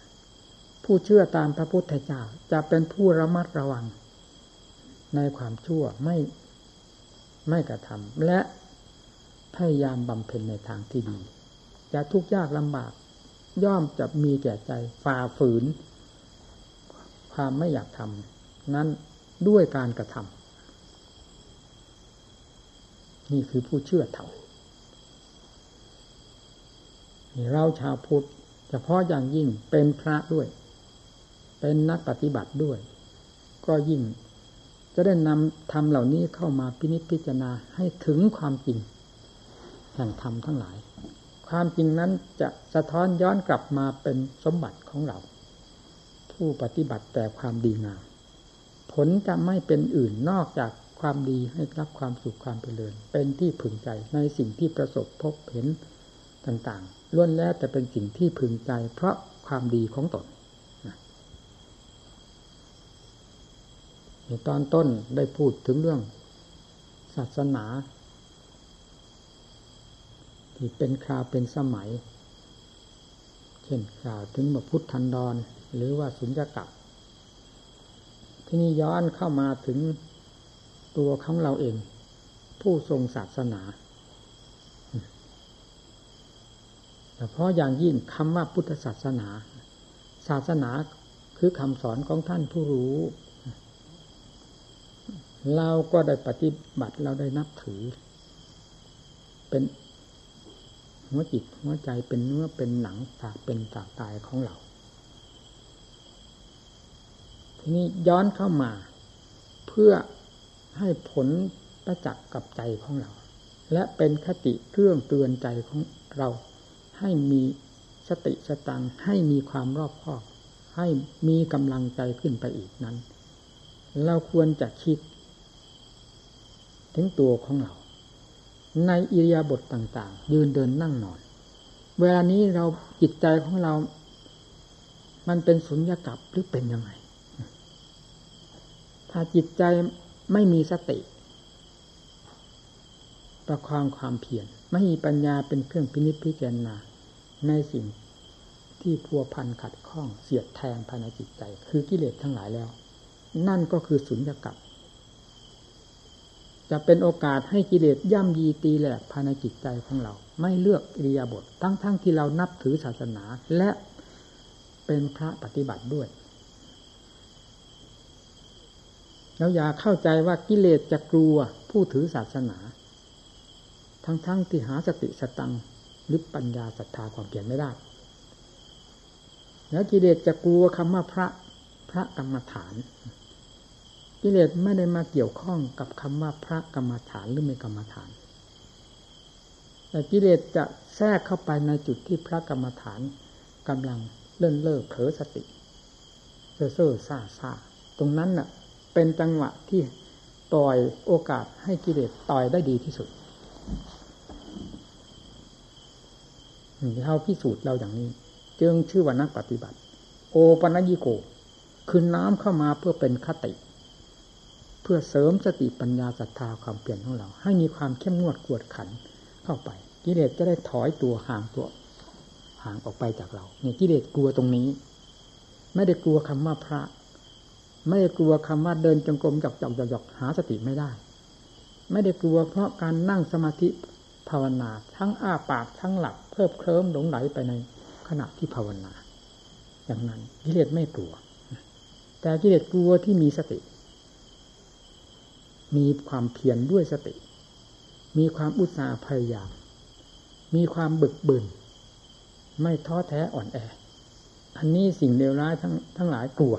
ผู้เชื่อตามพระพุทธเจ้าจะเป็นผู้ระมัดระวัง ในความชั่วไม่ไม่กระทำและพยายามบำเพ็ญในทางที่ดี จะทุกข์ยากลำบาก ย่อมจะมีแก่ใจฝ่าฝืน ความไม่อยากทำนั้นด้วยการกระทำนี่คือผู้เชื่อธรรมเราชาวพุทธเฉพาะอย่างยิ่งเป็นพระด้วย เป็นนักปฏิบัติด้วย ก็ยิ่งจะได้นำธรรมเหล่านี้เข้ามาพินิจพิจารณาให้ถึงความจริงแห่งธรรมทั้งหลาย ความจริงนั้นจะสะท้อนย้อนกลับมาเป็นสมบัติของเรา ผู้ปฏิบัติแต่ความดีงามผลจะไม่เป็นอื่นนอกจากความดีให้รับความสุขความเจริญ เป็นที่พึงใจในสิ่งที่ประสบพบเห็นต่างๆล้วนแล้วแต่เป็นสิ่งที่พึงใจ เพราะความดีของตนในตอนต้นได้พูดถึงเรื่อง ศาสนา ที่เป็นคราวเป็นสมัย เช่นกล่าวถึงบพุทธันดร หรือว่าสุญญากาศที่นี่ย้อนเข้ามาถึงตัวของเราเอง ผู้ทรงศาสนาแต่เพราะอย่างยิ่งคำว่าพุทธศาสนา ศาสนาคือคำสอนของท่านผู้รู้ เราก็ได้ปฏิบัติเราได้นับถือ เป็น หัวจิตหัวใจเป็นเนื้อเป็นหนังตากเป็นตากตายของเรา ทีนี้ย้อนเข้ามา เพื่อให้ผลประจักษ์กับใจของเรา และเป็นคติเครื่องเตือนใจของเรา ให้มีสติสตังให้มีความรอบคอบ ให้มีกำลังใจขึ้นไปอีกนั้น เราควรจะคิด ถึงตัวของเรา ในอิริยาบถต่าง ๆ ยืนเดินนั่งนอน เวลานี้เราจิตใจของเรา มันเป็นสุญญากาศหรือเป็นยังไง ถ้าจิตใจไม่มีสติ ประคองความเพียรไม่มีปัญญาเป็นเครื่องพินิจพิจารณาในสิ่งที่พัวพันขัดข้องเสียดแทงภายในจิตใจ คือกิเลสทั้งหลายแล้ว นั่นก็คือสุญญากาศ จะเป็นโอกาสให้กิเลสย่ำยีตีแหลกภายในจิตใจของเรา ไม่เลือกอิริยาบถทั้งๆทที่เรานับถือศาสนาและเป็นพระปฏิบัติด้วย แล้วอย่าเข้าใจว่ากิเลสจะกลัวผู้ถือศาสนา ทั้งๆทที่หาสติสตังหรือปัญญาศรัทธาความเปลี่ยนไม่ได้ แล้วกิเลสจะกลัวคำว่าพระพระกรรมฐาน กิเลสไม่ได้มาเกี่ยวข้องกับคำว่าพระกรรมฐานหรือไม่กรรมฐาน แต่กิเลสจะแทรกเข้าไปในจุดที่พระกรรมฐานกำลังเลื่อนเลิกเผลอสติเซ่อเซ่อซาซาตรงนั้นน่ะ เป็นจังหวะที่ต่อยโอกาสให้กิเลสต่อยได้ดีที่สุดเขาพิสูจน์เราอย่างนี้ จึงชื่อว่านักปฏิบัติ โอปัญญิโก คือน้ำเข้ามาเพื่อเป็นคติ เพื่อเสริมสติปัญญาศรัทธาความเปลี่ยนของเรา ให้มีความเข้มงวดกวดขันเข้าไป กิเลสจะได้ถอยตัวห่างตัวห่างออกไปจากเราเนี่ยกิเลสกลัวตรงนี้ ไม่ได้กลัวคำว่าพระ ไม่ได้กลัวคำว่าเดินจงกรมจอกจอกจอกหาสติไม่ได้ ไม่ได้กลัวเพราะการนั่งสมาธิภาวนา ทั้งอ้าปากทั้งหลับเพิ่มเคลิ้มหลงไหลไปในขณะที่ภาวนา อย่างนั้นกิเลสไม่กลัว แต่กิเลสกลัวที่มีสติ มีความเพียรด้วยสติ มีความอุตสาห์พยายาม มีความบึกบึนไม่ท้อแท้อ่อนแอ อันนี้สิ่งเลวร้ายทั้งทั้งหลายกลัว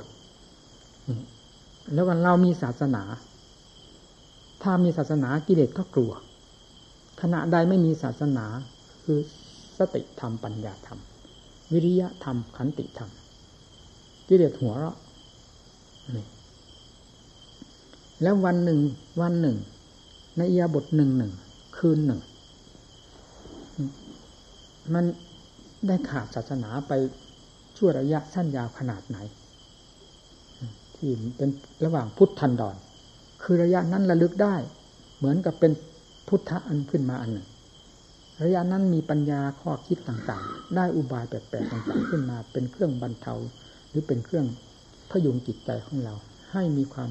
แล้ววันเรามีศาสนา ถ้ามีศาสนากิเลสก็กลัว ขณะใดไม่มีศาสนาคือสติธรรมปัญญาธรรม วิริยะธรรมขันติธรรมกิเลสหัวเราะนี่ แล้ววันหนึ่ง วันหนึ่ง ในอียบทหนึ่งหนึ่งคืนหนึ่ง มันได้ขาดศาสนาไปชั่วระยะสั้นยาวขนาดไหน ที่เป็นระหว่างพุทธันดร คือระยะนั้นระลึกได้ เหมือนกับเป็นพุทธะอันขึ้นมาอันหนึ่ง ระยะนั้นมีปัญญาข้อคิดต่างๆ ได้อุบายแปลกๆต่างๆขึ้นมา เป็นเครื่องบรรเทา หรือเป็นเครื่องพยุงจิตใจของเรา ให้มีความ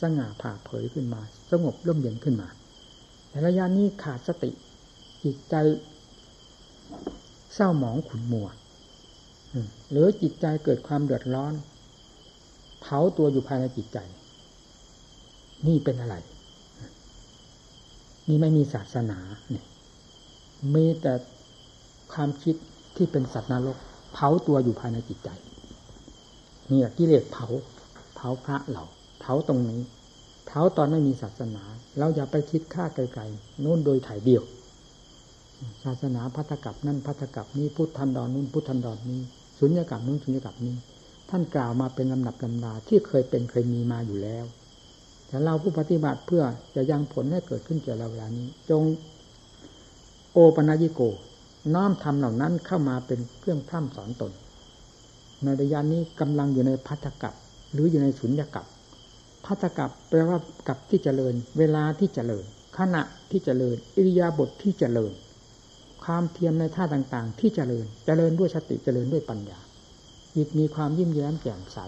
สง่าผ่าเผยขึ้นมา สงบร่มเย็นขึ้นมา แต่ระยะนี้ขาดสติจิตใจเศร้าหมองขุ่นมัวหรือจิตใจเกิดความเดือดร้อน เผาตัวอยู่ภายในจิตใจ นี่เป็นอะไร นี่ไม่มีศาสนาเนี่ยมีแต่ความคิดที่เป็นสัตว์นรก เผาตัวอยู่ภายในจิตใจนี่กิเลสเผา เผาพระเรา ผาตรงนี้ เผาตอนไม่มีศาสนา เราอย่าไปคิดฆ่าไกลๆนู่นโดยถ่ายเดียว ศาสนาพัทธกับนั่นพัทธกับนี้พุทธันดรนู้นพุทธันดรนี้สุญญากับนู้นสุญญากับนี้ ท่านกล่าวมาเป็นลำดับลำดาที่เคยเป็นเคยมีมาอยู่แล้ว แต่เราผู้ปฏิบัติเพื่อจะยังผลให้เกิดขึ้นแก่เราเวลานี้ จงโอปัญญิโก น้อมทำเหล่านั้นเข้ามาเป็นเครื่องพร่ำสอนตน ในระยะนี้กำลังอยู่ในพัทธกับหรืออยู่ในสุญญากับ พัทธกับแปลว่ากับที่เจริญ เวลาที่เจริญ ขณะที่เจริญ อิริยาบถทที่เจริญ ความเทียมในท่าต่างๆ ที่เจริญ เจริญด้วยสติเจริญด้วยปัญญาจิตมีความยิ้มแย้มแจ่มใส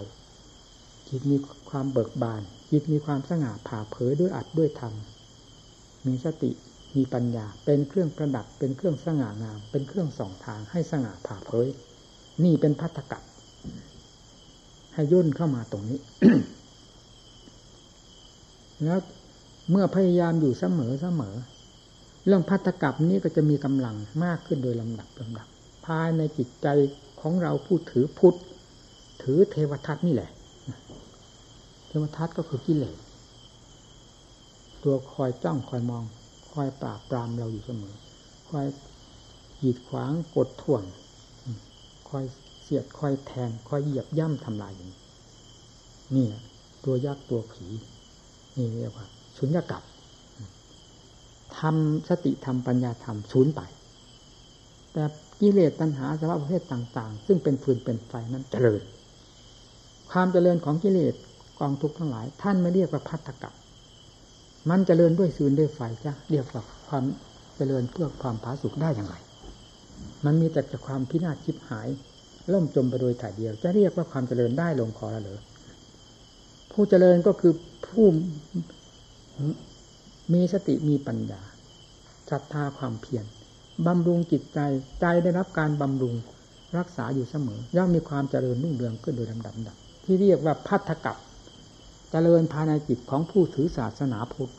จิตมีความเบิกบานจิตมีความสง่าผ่าเผยด้วยอัดด้วยธรรมมีสติมีปัญญา เป็นเครื่องประดับเป็นเครื่องสง่างาม เป็นเครื่องส่องทางให้สง่าผ่าเผย นี่เป็นพัฒกับให้ย่นเข้ามาตรงนี้ แล้ว เมื่อพยายามอยู่เสมอเสมอ เรื่องพัฒกับนี้ก็จะมีกำลังมากขึ้นโดยลำดับลำดับ ภายในจิตใจของเราผู้ถือพุทธถือเทวทัตนี่แหละ เทวทัตก็คือกิเลสตัวคอยจ้องคอยมอง คอยปราบปรามเราอยู่เสมอ คอยหยีดขวางกดท่วง คอยเสียดคอยแทง คอยเหยียบย่ำทำลายอย่างนี้นี่ตัวยักษ์ตัวผี นี่เรียกว่าสุญญกับทำสติทำปัญญาทำศูนไป แต่กิเลสตัณหาสภาพประเภทต่าง ๆ ซึ่งเป็นฟืนเป็นไฟนั้นเจริญ ความเจริญของกิเลสกองทุกข์ทั้งหลาย ท่านไม่เรียกว่าพัฒกับมันเจริญด้วยฟืนด้วยไฟจ้ะเรียกว่าความเจริญเพื่อความผาสุกได้อย่างไร มันมีแต่จากความพินาศชิบหาย ล่มจมไปโดยถ่ายเดียว จะเรียกว่าความเจริญได้ลงคอแล้วหรือ ผู้เจริญก็คือผู้มีสติมีปัญญาศรัทธาความเพียรบำรุงจิตใจใจได้รับการบำรุงรักษาอยู่เสมอย่อมมีความเจริญรุ่งเรืองขึ้นโดยลำดับดับที่เรียกว่าพัฒกับเจริญภายในจิตของผู้ถือศาสนาพุทธ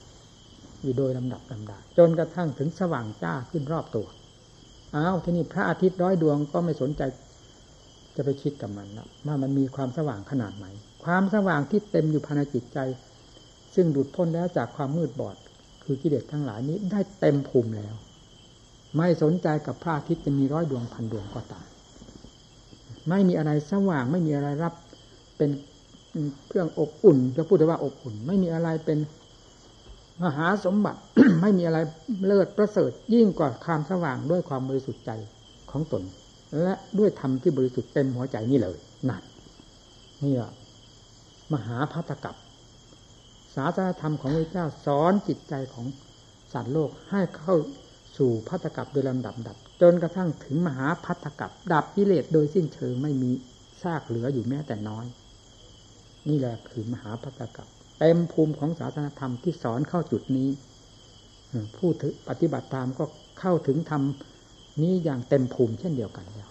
อยู่โดยลำดับลำดาจนกระทั่งถึงสว่างจ้าขึ้นรอบตัวอ้าวที่นี่พระอาทิตย์ร้อยดวงก็ไม่สนใจ จะไปคิดกับมันแล้วว่ามันมีความสว่างขนาดไหน ความสว่างที่เต็มอยู่ภายในจิตใจ ซึ่งดูดพ้นแล้วจากความมืดบอด คือกิเลสทั้งหลายนี้ได้เต็มภูมิแล้ว ไม่สนใจกับพระอาทิตย์จะมีร้อยดวงพันดวงก็ตามไม่มีอะไรสว่างไม่มีอะไรรับเป็นเครื่องอบอุ่นจะพูดได้ว่าอบอุ่น ไม่มีอะไรเป็นมหาสมบัติ ไม่มีอะไรเลิศประเสริฐ ยิ่งกว่าความสว่างด้วยความบริสุทธิ์ใจของตน และด้วยธรรมที่บริสุทธิ์เต็มหัวใจนี่เลยนั่นนี่อะ มหาพัตกับศาสนาธรรมของพระเจ้าสอนจิตใจของสัตว์โลกให้เข้าสู่พัตกับโดยลำดับดับ จนกระทั่งถึงมหาพัตกับดับกิเลสโดยสิ้นเชิงไม่มีซากเหลืออยู่แม้แต่น้อย นี่แหละคือมหาพัตกับเต็มภูมิของศาสนาธรรมที่สอนเข้าจุดนี้ผู้ปฏิบัติตามก็เข้าถึงธรรมนี้อย่างเต็มภูมิเช่นเดียวกันแล้ว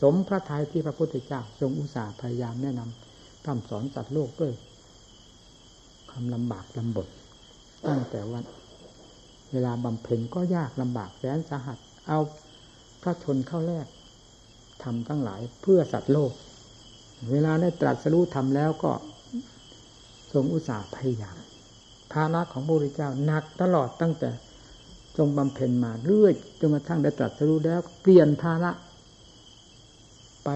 สมพระทัยที่พระพุทธเจ้าทรงอุตส่าห์พยายามแนะนำ ทำสอนสัตว์โลกด้วยความลำบากลำบนตั้งแต่วัน เวลาบำเพ็ญก็ยากลำบากแสนสาหัส เอาพระชนเข้าแรกทำทั้งหลายเพื่อสัตว์โลก เวลาได้ตรัสรู้ทำแล้วก็ทรงอุตสาห์พยายามภาระของพระพุทธเจ้าหนักตลอดตั้งแต่ทรงบำเพ็ญมาเรื่อยจนกระทั่งได้ตรัสรู้แล้วเปลี่ยนภาระไป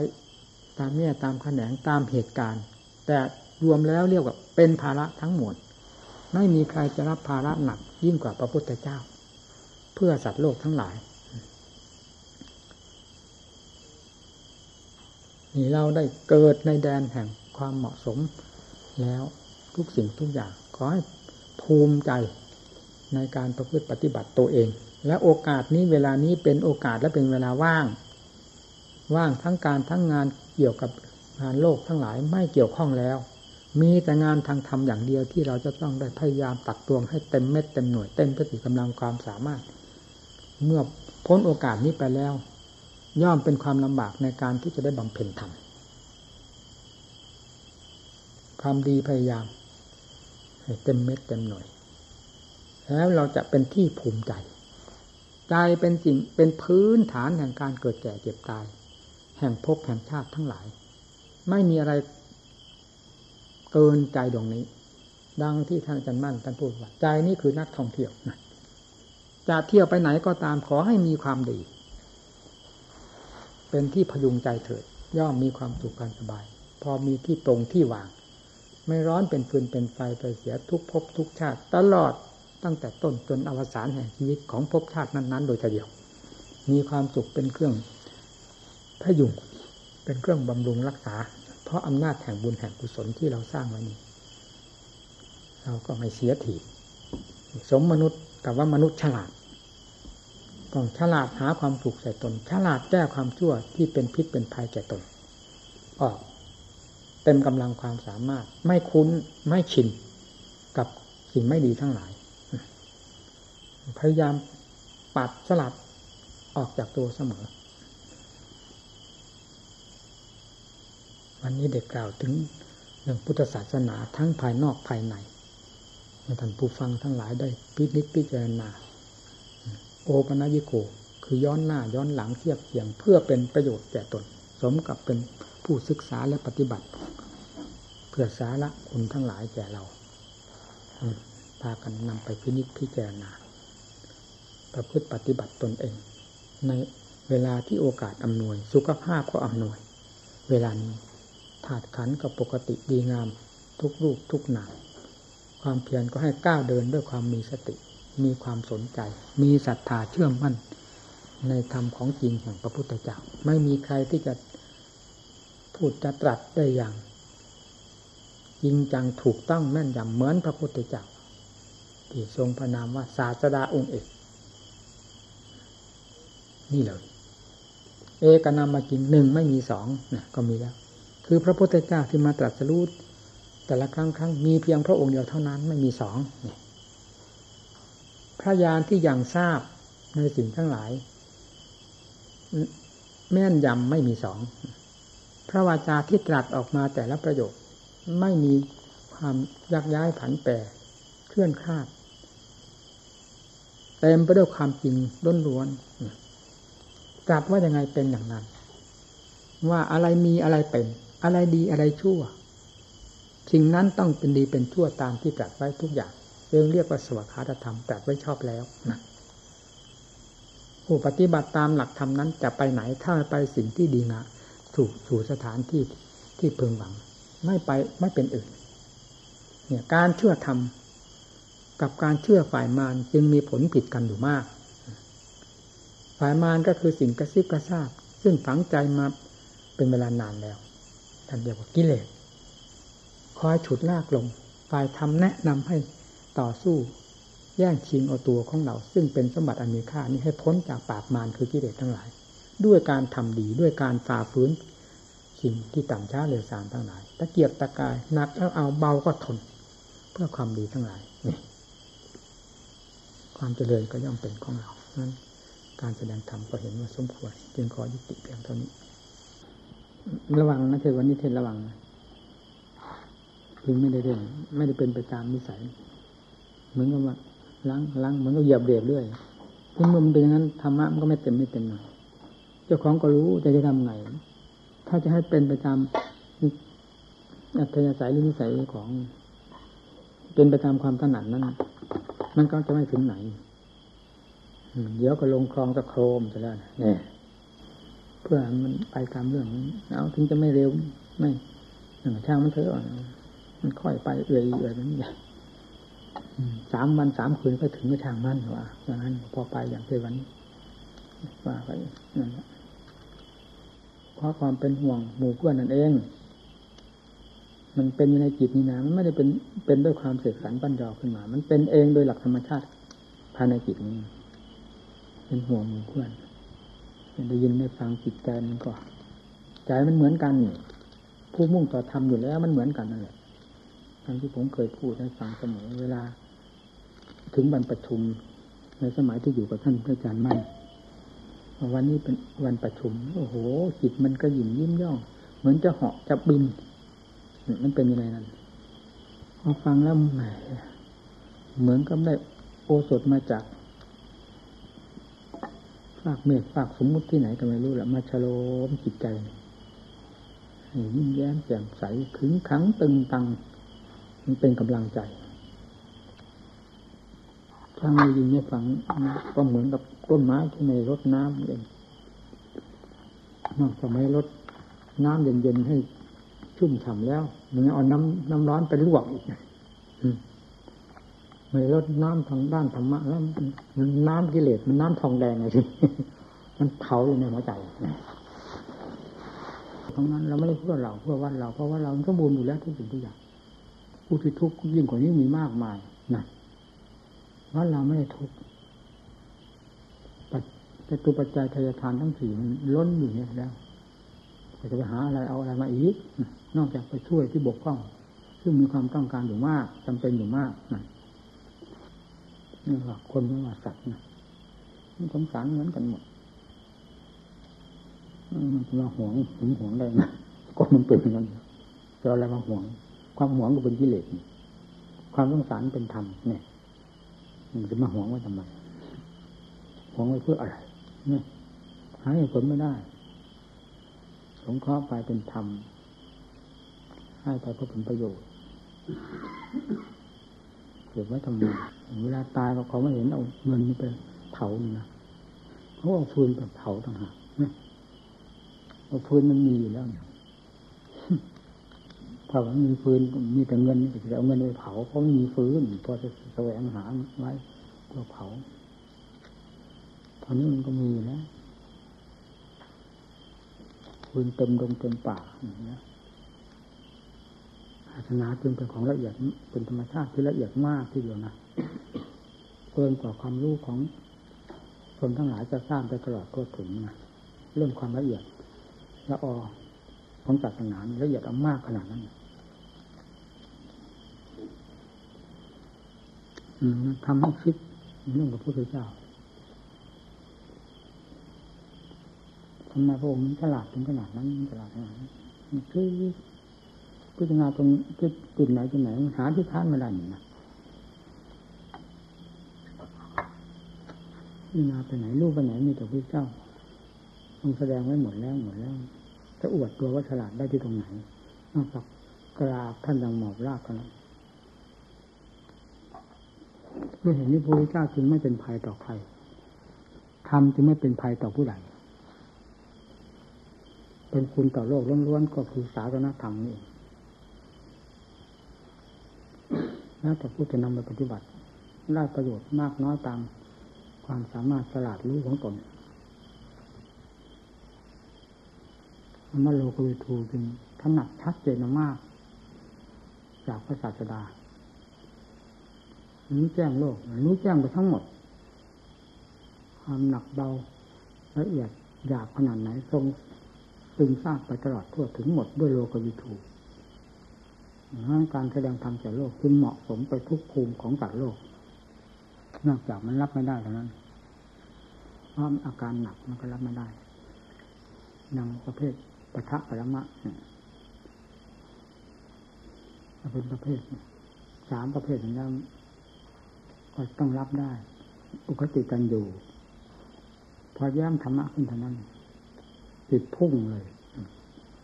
ตามแง่ยตามแขนงตามเหตุการณ์ แต่รวมแล้วเรียกว่าเป็นภาระทั้งหมด ไม่มีใครจะรับภาระหนักยิ่งกว่าพระพุทธเจ้า เพื่อสัตว์โลกทั้งหลาย นี่เราได้เกิดในแดนแห่งความเหมาะสมแล้วทุกสิ่งทุกอย่างขอให้ภูมิใจในการประพฤติปฏิบัติตัวเอง และโอกาสนี้เวลานี้เป็นโอกาสและเป็นเวลาว่าง ว่างทั้งการทั้งงานเกี่ยวกับ งานโลกทั้งหลายไม่เกี่ยวข้องแล้ว มีแต่งานทางธรรมอย่างเดียวที่เราจะต้องได้พยายามตักตวงให้เต็มเม็ดเต็มหน่วยเต็มสติกำลังความสามารถ เมื่อพ้นโอกาสนี้ไปแล้ว ย่อมเป็นความลำบากในการที่จะได้บำเพ็ญธรรมความดีพยายาม ให้เต็มเม็ดเต็มหน่วย แล้วเราจะเป็นที่ภูมิใจ ใจเป็นจริงเป็นพื้นฐานแห่งการเกิดแก่เจ็บตาย แห่งภพแห่งชาติทั้งหลาย ไม่มีอะไรเกินใจดวงนี้ ดังที่ท่านอาจารย์มั่นท่านพูดว่า ใจนี่คือนักท่องเที่ยวนะจะเที่ยวไปไหนก็ตามขอให้มีความดี เป็นที่พยุงใจเถิด ย่อมมีความสุขการสบาย พอมีที่ตรงที่วาง ไม่ร้อนเป็นฟืนเป็นไฟไปเสียทุกภพทุกชาติ ตลอดตั้งแต่ต้นจนอวสานแห่งชีวิตของภพชาตินั้น ๆ โดยเดียว มีความสุขเป็นเครื่องพยุงเป็นเครื่องบำรุงรักษา เพราะอำนาจแห่งบุญแห่งกุศลที่เราสร้างไว้นี้ เราก็ไม่เสียทีสมมนุษย์กับว่ามนุษย์ฉลาดต้องฉลาดหาความถูกใส่ตน ฉลาดแก้ความชั่วที่เป็นพิษเป็นภัยแก่ตน ออก เต็มกำลังความสามารถ ไม่คุ้นไม่ชินกับสิ่งไม่ดีทั้งหลาย พยายามปัดสลัดออกจากตัวเสมอ วันนี้เด็กกล่าวถึงเรื่องพุทธศาสนาทั้งภายนอกภายในท่านผู้ฟังทั้งหลายได้พิจิตพิจารณาโอปัญิโก คือย้อนหน้าย้อนหลังเทียบเคียงเพื่อเป็นประโยชน์แก่ตน สมกับเป็นผู้ศึกษาและปฏิบัติ เพื่อสาระคุณทั้งหลายแก่เราพากันนำไปพินิจพิจารณาประพฤติปฏิบัติตนเอง ในเวลาที่โอกาสอำนวย สุขภาพก็อำนวย เวลานี้ ถาดขันกับปกติดีงามทุกรูปทุกนามความเพียรก็ให้ก้าวเดินด้วยความมีสติ มีความสนใจ มีศรัทธาเชื่อมั่น ในธรรมของจริงแห่งพระพุทธเจ้า ไม่มีใครที่จะพูดจะตรัสได้อย่างจริงจังถูกต้องแม่นยำเหมือนพระพุทธเจ้าที่ทรงพระนามว่าศาสดาองค์เอกนี่เลย เอกนามากินหนึ่งไม่มีสองนะก็มีแล้ว คือพระพุทธเจ้าที่มาตรัสรู้แต่ละครั้งครั้งมีเพียงพระองค์เดียวเท่านั้นไม่มีสองพระยานที่ยังทราบในสิ่งทั้งหลาย แม่นยำไม่มีสอง พระวาจาที่ตรัสออกมาแต่ละประโยคไม่มีความยักย้ายผันแปรเคลื่อนคลาดเต็มไปด้วยความจริงล้นล้วนตรัสว่ายังไงเป็นอย่างนั้น ว่าอะไรมีอะไรเป็น อะไรดีอะไรชั่ว สิ่งนั้นต้องเป็นดีเป็นชั่วตามที่ตรัสไว้ทุกอย่างเรื่องเรียกว่าสวัสดิธรรมตรัสไว้ชอบแล้วนะผู้ปฏิบัติตามหลักธรรมนั้นจะไปไหนถ้าไปสิ่งที่ดีงามสู่สู่สถานที่ที่พึงหวัง ไม่ไปไม่เป็นอื่น เนี่ยการเชื่อธรรมกับการเชื่อฝ่ายมารจึงมีผลผิดกันอยู่มาก ฝ่ายมารก็คือสิ่งกระซิบกระซาบซึ่งฝังใจมาเป็นเวลานานแล้ว ท่านเรียกว่ากิเลสคอยฉุดลากลงฝ่ายทำแนะนำให้ต่อสู้ แย่งชิงเอาตัวของเรา ซึ่งเป็นสมบัติอันมีค่านี้ให้พ้นจากปากมารคือกิเลสทั้งหลาย ด้วยการทำดีด้วยการฝ่าฝืนสิ่งที่ต่ำช้าเร็วสามทั้งหลายตะเกียบตะกายหนักแล้วเอาเบาก็ทน เพื่อความดีทั้งหลายนี่ความเจริญก็ย่อมเป็นของเรานั้นการแสดงธรรมก็เห็นว่าสมควร จึงขอยุติเพียงเท่านี้ ระวังนะเทวันนี้เทระวังนะจึงไม่ได้เร่งไม่ได้เป็นไปตามนิสัย เหมือนกับว่าล้างล้างเหมือนกับเหยียบเรียบเรื่อยถึงเมื่อมันเป็นอย่างนั้นธรรมะมันก็ไม่เต็มไม่เต็มหน่อยเจ้าของก็รู้จะจะทำไง ถ้าจะให้เป็นไปตามอัธยาศัยหรือนิสัยของ เป็นไปตามความถนัดนั้นมันก็จะไม่ถึงไหน เดี๋ยวก็ลงคลองตะโครมจะแล้วเนี่ย เพื่อมันไปตามเรื่องเอาถึงจะไม่เร็วไม่หนังช่างมันเถอะมันค่อยไปเอื่อยเอื่อยมันใหญ่สามวันสามคืนก็ถึงก็ทางมันว่าอย่างนั้นพอไปอย่างเทวันว่าไปนั่นแหละเพราะความเป็นห่วงหมู่เพื่อนนั่นเอง มันเป็นอยู่ในจิตนี่นะมันไม่ได้เป็นเป็นด้วยความเสกสรรปั้นยอขึ้นมา มันเป็นเองโดยหลักธรรมชาติภายในจิตนี้ เป็นห่วงหมู่เพื่อน ได้ยินได้ฟังจิตใจมันก็ใจมันเหมือนกันผู้มุ่งต่อธรรมอยู่แล้วมันเหมือนกันนั่นแหละทั้งที่ผมเคยพูดให้ฟังเสมอเวลา ถึงวันประชุม ในสมัยที่อยู่กับท่านอาจารย์มั่นวันนี้เป็นวันประชุม โอ้โหจิตมันก็ยิ้มยิ้มย่อง เหมือนจะเหาะจะบินมันเป็นยังไงนั่นพอฟังแล้วแหมเหมือนกับได้โอสถมาจาก ฝากเมฆฝากสมมุติที่ไหนก็ไม่รู้แหละมาชโลมจิตใจยิ้มแย้มแจ่มใสขึงขังตึงตัง มันเป็นกำลังใจถ้าไม่ยินไม่ฟังก็เหมือนกับต้นไม้ที่ในรดน้ำเองนอกจากไม่รดน้ำเย็นๆให้ชุ่มฉ่ำแล้วมันเอาน้ำน้ำร้อนไปลวกอีก ไม่ลดน้ำทางด้านธรรมะแล้วน้ำกิเลสมันน้ำทองแดงไงสิมันเผาอยู่ในหัวใจเพราะนั้นเราไม่ได้เพื่อเราเพื่อว่าเราเพราะว่าเราสมบูรณ์อยู่แล้วทุกสิ่งทุกอย่างผู้ที่ทุกข์ยิ่งกว่านี้มีมากมายนะว่าเราไม่ได้ทุกข์แต่ตัวปัจจัยทายทานทั้งสี่มันล้นอยู่เนี่ยแล้วจะไปหาอะไรเอาอะไรมาอีกนอกจากไปช่วยที่บกพร่อง ซึ่งมีความต้องการอยู่มากจำเป็นอยู่มากนะ นี่ว่าคนไม่ว่าสัตว์นะมันสงสารเหมือนกันหมดมันมาห่วงหึงห่วงได้ไหมก็มันเป็นอย่างนั้นจะอะไรมาห่วง ความห่วงก็เป็นกิเลสความสงสารเป็นธรรมเนี่ยมันจะมาห่วงไว้ทำไมห่วงไว้เพื่ออะไรเนี่ยหาเหตุผลไม่ได้สงเคราะห์ไปเป็นธรรมให้ไปเพื่อผลประโยชน์ เก็บไว้ทำไมเวลาตายเขาไม่เห็นเอาเงินนี่ไปเผานี่นะเขาเอาฟืนไปเผาต่างหากเอาฟืนมันมีอยู่แล้วเนี่ยถ้ามันมีฟืนมีแต่เงินก็จะเอาเงินไปเผาเพราะมันมีฟืนพอจะแสวงหาไว้ก็เผาตอนนี้มันก็มีแล้วฟืนเต็มดงเต็มป่าอย่างนี้ ศาสนาจึงเป็นของละเอียดเป็นธรรมชาติที่ละเอียดมากที่เดียวนะเกินกว่าความรู้ของคนทั้งหลายจะสร้างไปตลอดทั่วถึงนะเรื่องความละเอียดละออของศาสนาละเอียดมากขนาดนั้นทำให้คิดเรื่องกับพระพุทธเจ้าทำไมพระองค์ฉลาดถึงขนาดนั้นฉลาดขนาดนั้นคือ พิจารณาตรงจุดไหนจุดไหนหาที่ค้านไม่ได้หนึ่งนะพิจารณาไปไหนรูปไปไหนมีแต่พระเจ้าทรงแสดงไว้หมดแล้วหมดแล้วจะอวดตัวว่าฉลาดได้ที่ตรงไหนนอกจากกราบท่านยังหมอบราบกันแล้วด้วยเหตุนี้พระพุทธเจ้าจึงไม่เป็นภัยต่อใครทำจึงไม่เป็นภัยต่อผู้ใดเป็นคุณต่อโลกล้วนๆก็คือศาสนาธรรมนี่ แล้วแต่ผู้จะนำไปปฏิบัติได้ประโยชน์มากน้อยตามความสามารถสลาดรู้ของตนธรรมโลกวิทูจึงถนัดชัดเจนมาก จากพระศาสดารู้แจ้งโลกรู้แจ้งไปทั้งหมด ความหนักเบาละเอียดหยาบขนาดไหนทรงซึมซาบไปตลอดทั่วถึงหมดด้วยโลกวิถู การแสดงธรรมแก่โลกคือเหมาะสมไปทุกภูมิของสัตว์โลก นอกจากมันรับไม่ได้เท่านั้นเพราะอาการหนักมันก็รับไม่ได้นังประเภทปะทะปรมะเนี่ยเป็นประเภทสามประเภทนี้แล้วก็ต้องรับได้ อุคติกันอยู่ พอแย้มธรรมะขึ้นเท่านั้นจิตพุ่งเลย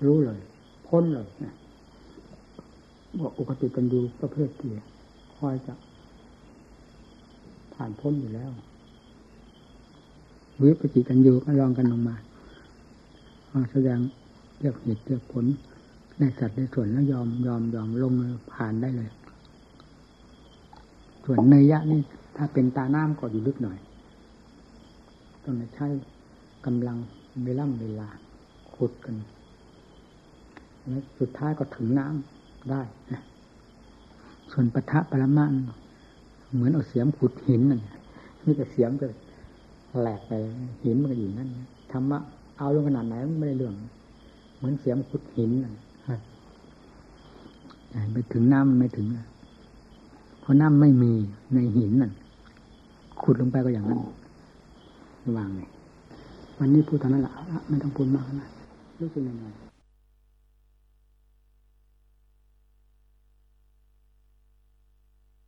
รู้เลย พ้นเลยน บอกอุคติกันอยู่ประเภทที่คอยจะผ่านพ้นอยู่แล้ววิปจิกันอยู่ก็ลองกันลงมาแสดงเรียกเหตุเรียกผลในสัตว์ในส่วนแล้วยอมยอมยอมลงผ่านได้เลย ส่วนเนยยะนี่ถ้าเป็นตาน้ำก็อยู่ลึกหน่อยต้องใช้กำลังเวล่ำเวลาขุดกัน แล้วสุดท้ายก็ถึงน้ำ ได้ส่วนปะทะปรมาเหมือนเอาเสียมขุดหินนั่นนี่แต่เสียมจะแหลกไปหินมันก็อยู่นั่นธรรมะเอาลงขนาดไหนไม่ได้เรื่อง เหมือนเสียมขุดหินนั่นไปถึงน้ำไม่ถึงเพราะน้ำไม่มีในหินนั่นขุดลงไปก็อย่างนั้นวางเลยวันนี้พูดเท่านั้นแหละไม่ต้องพูดมากนะรู้สึกยังไง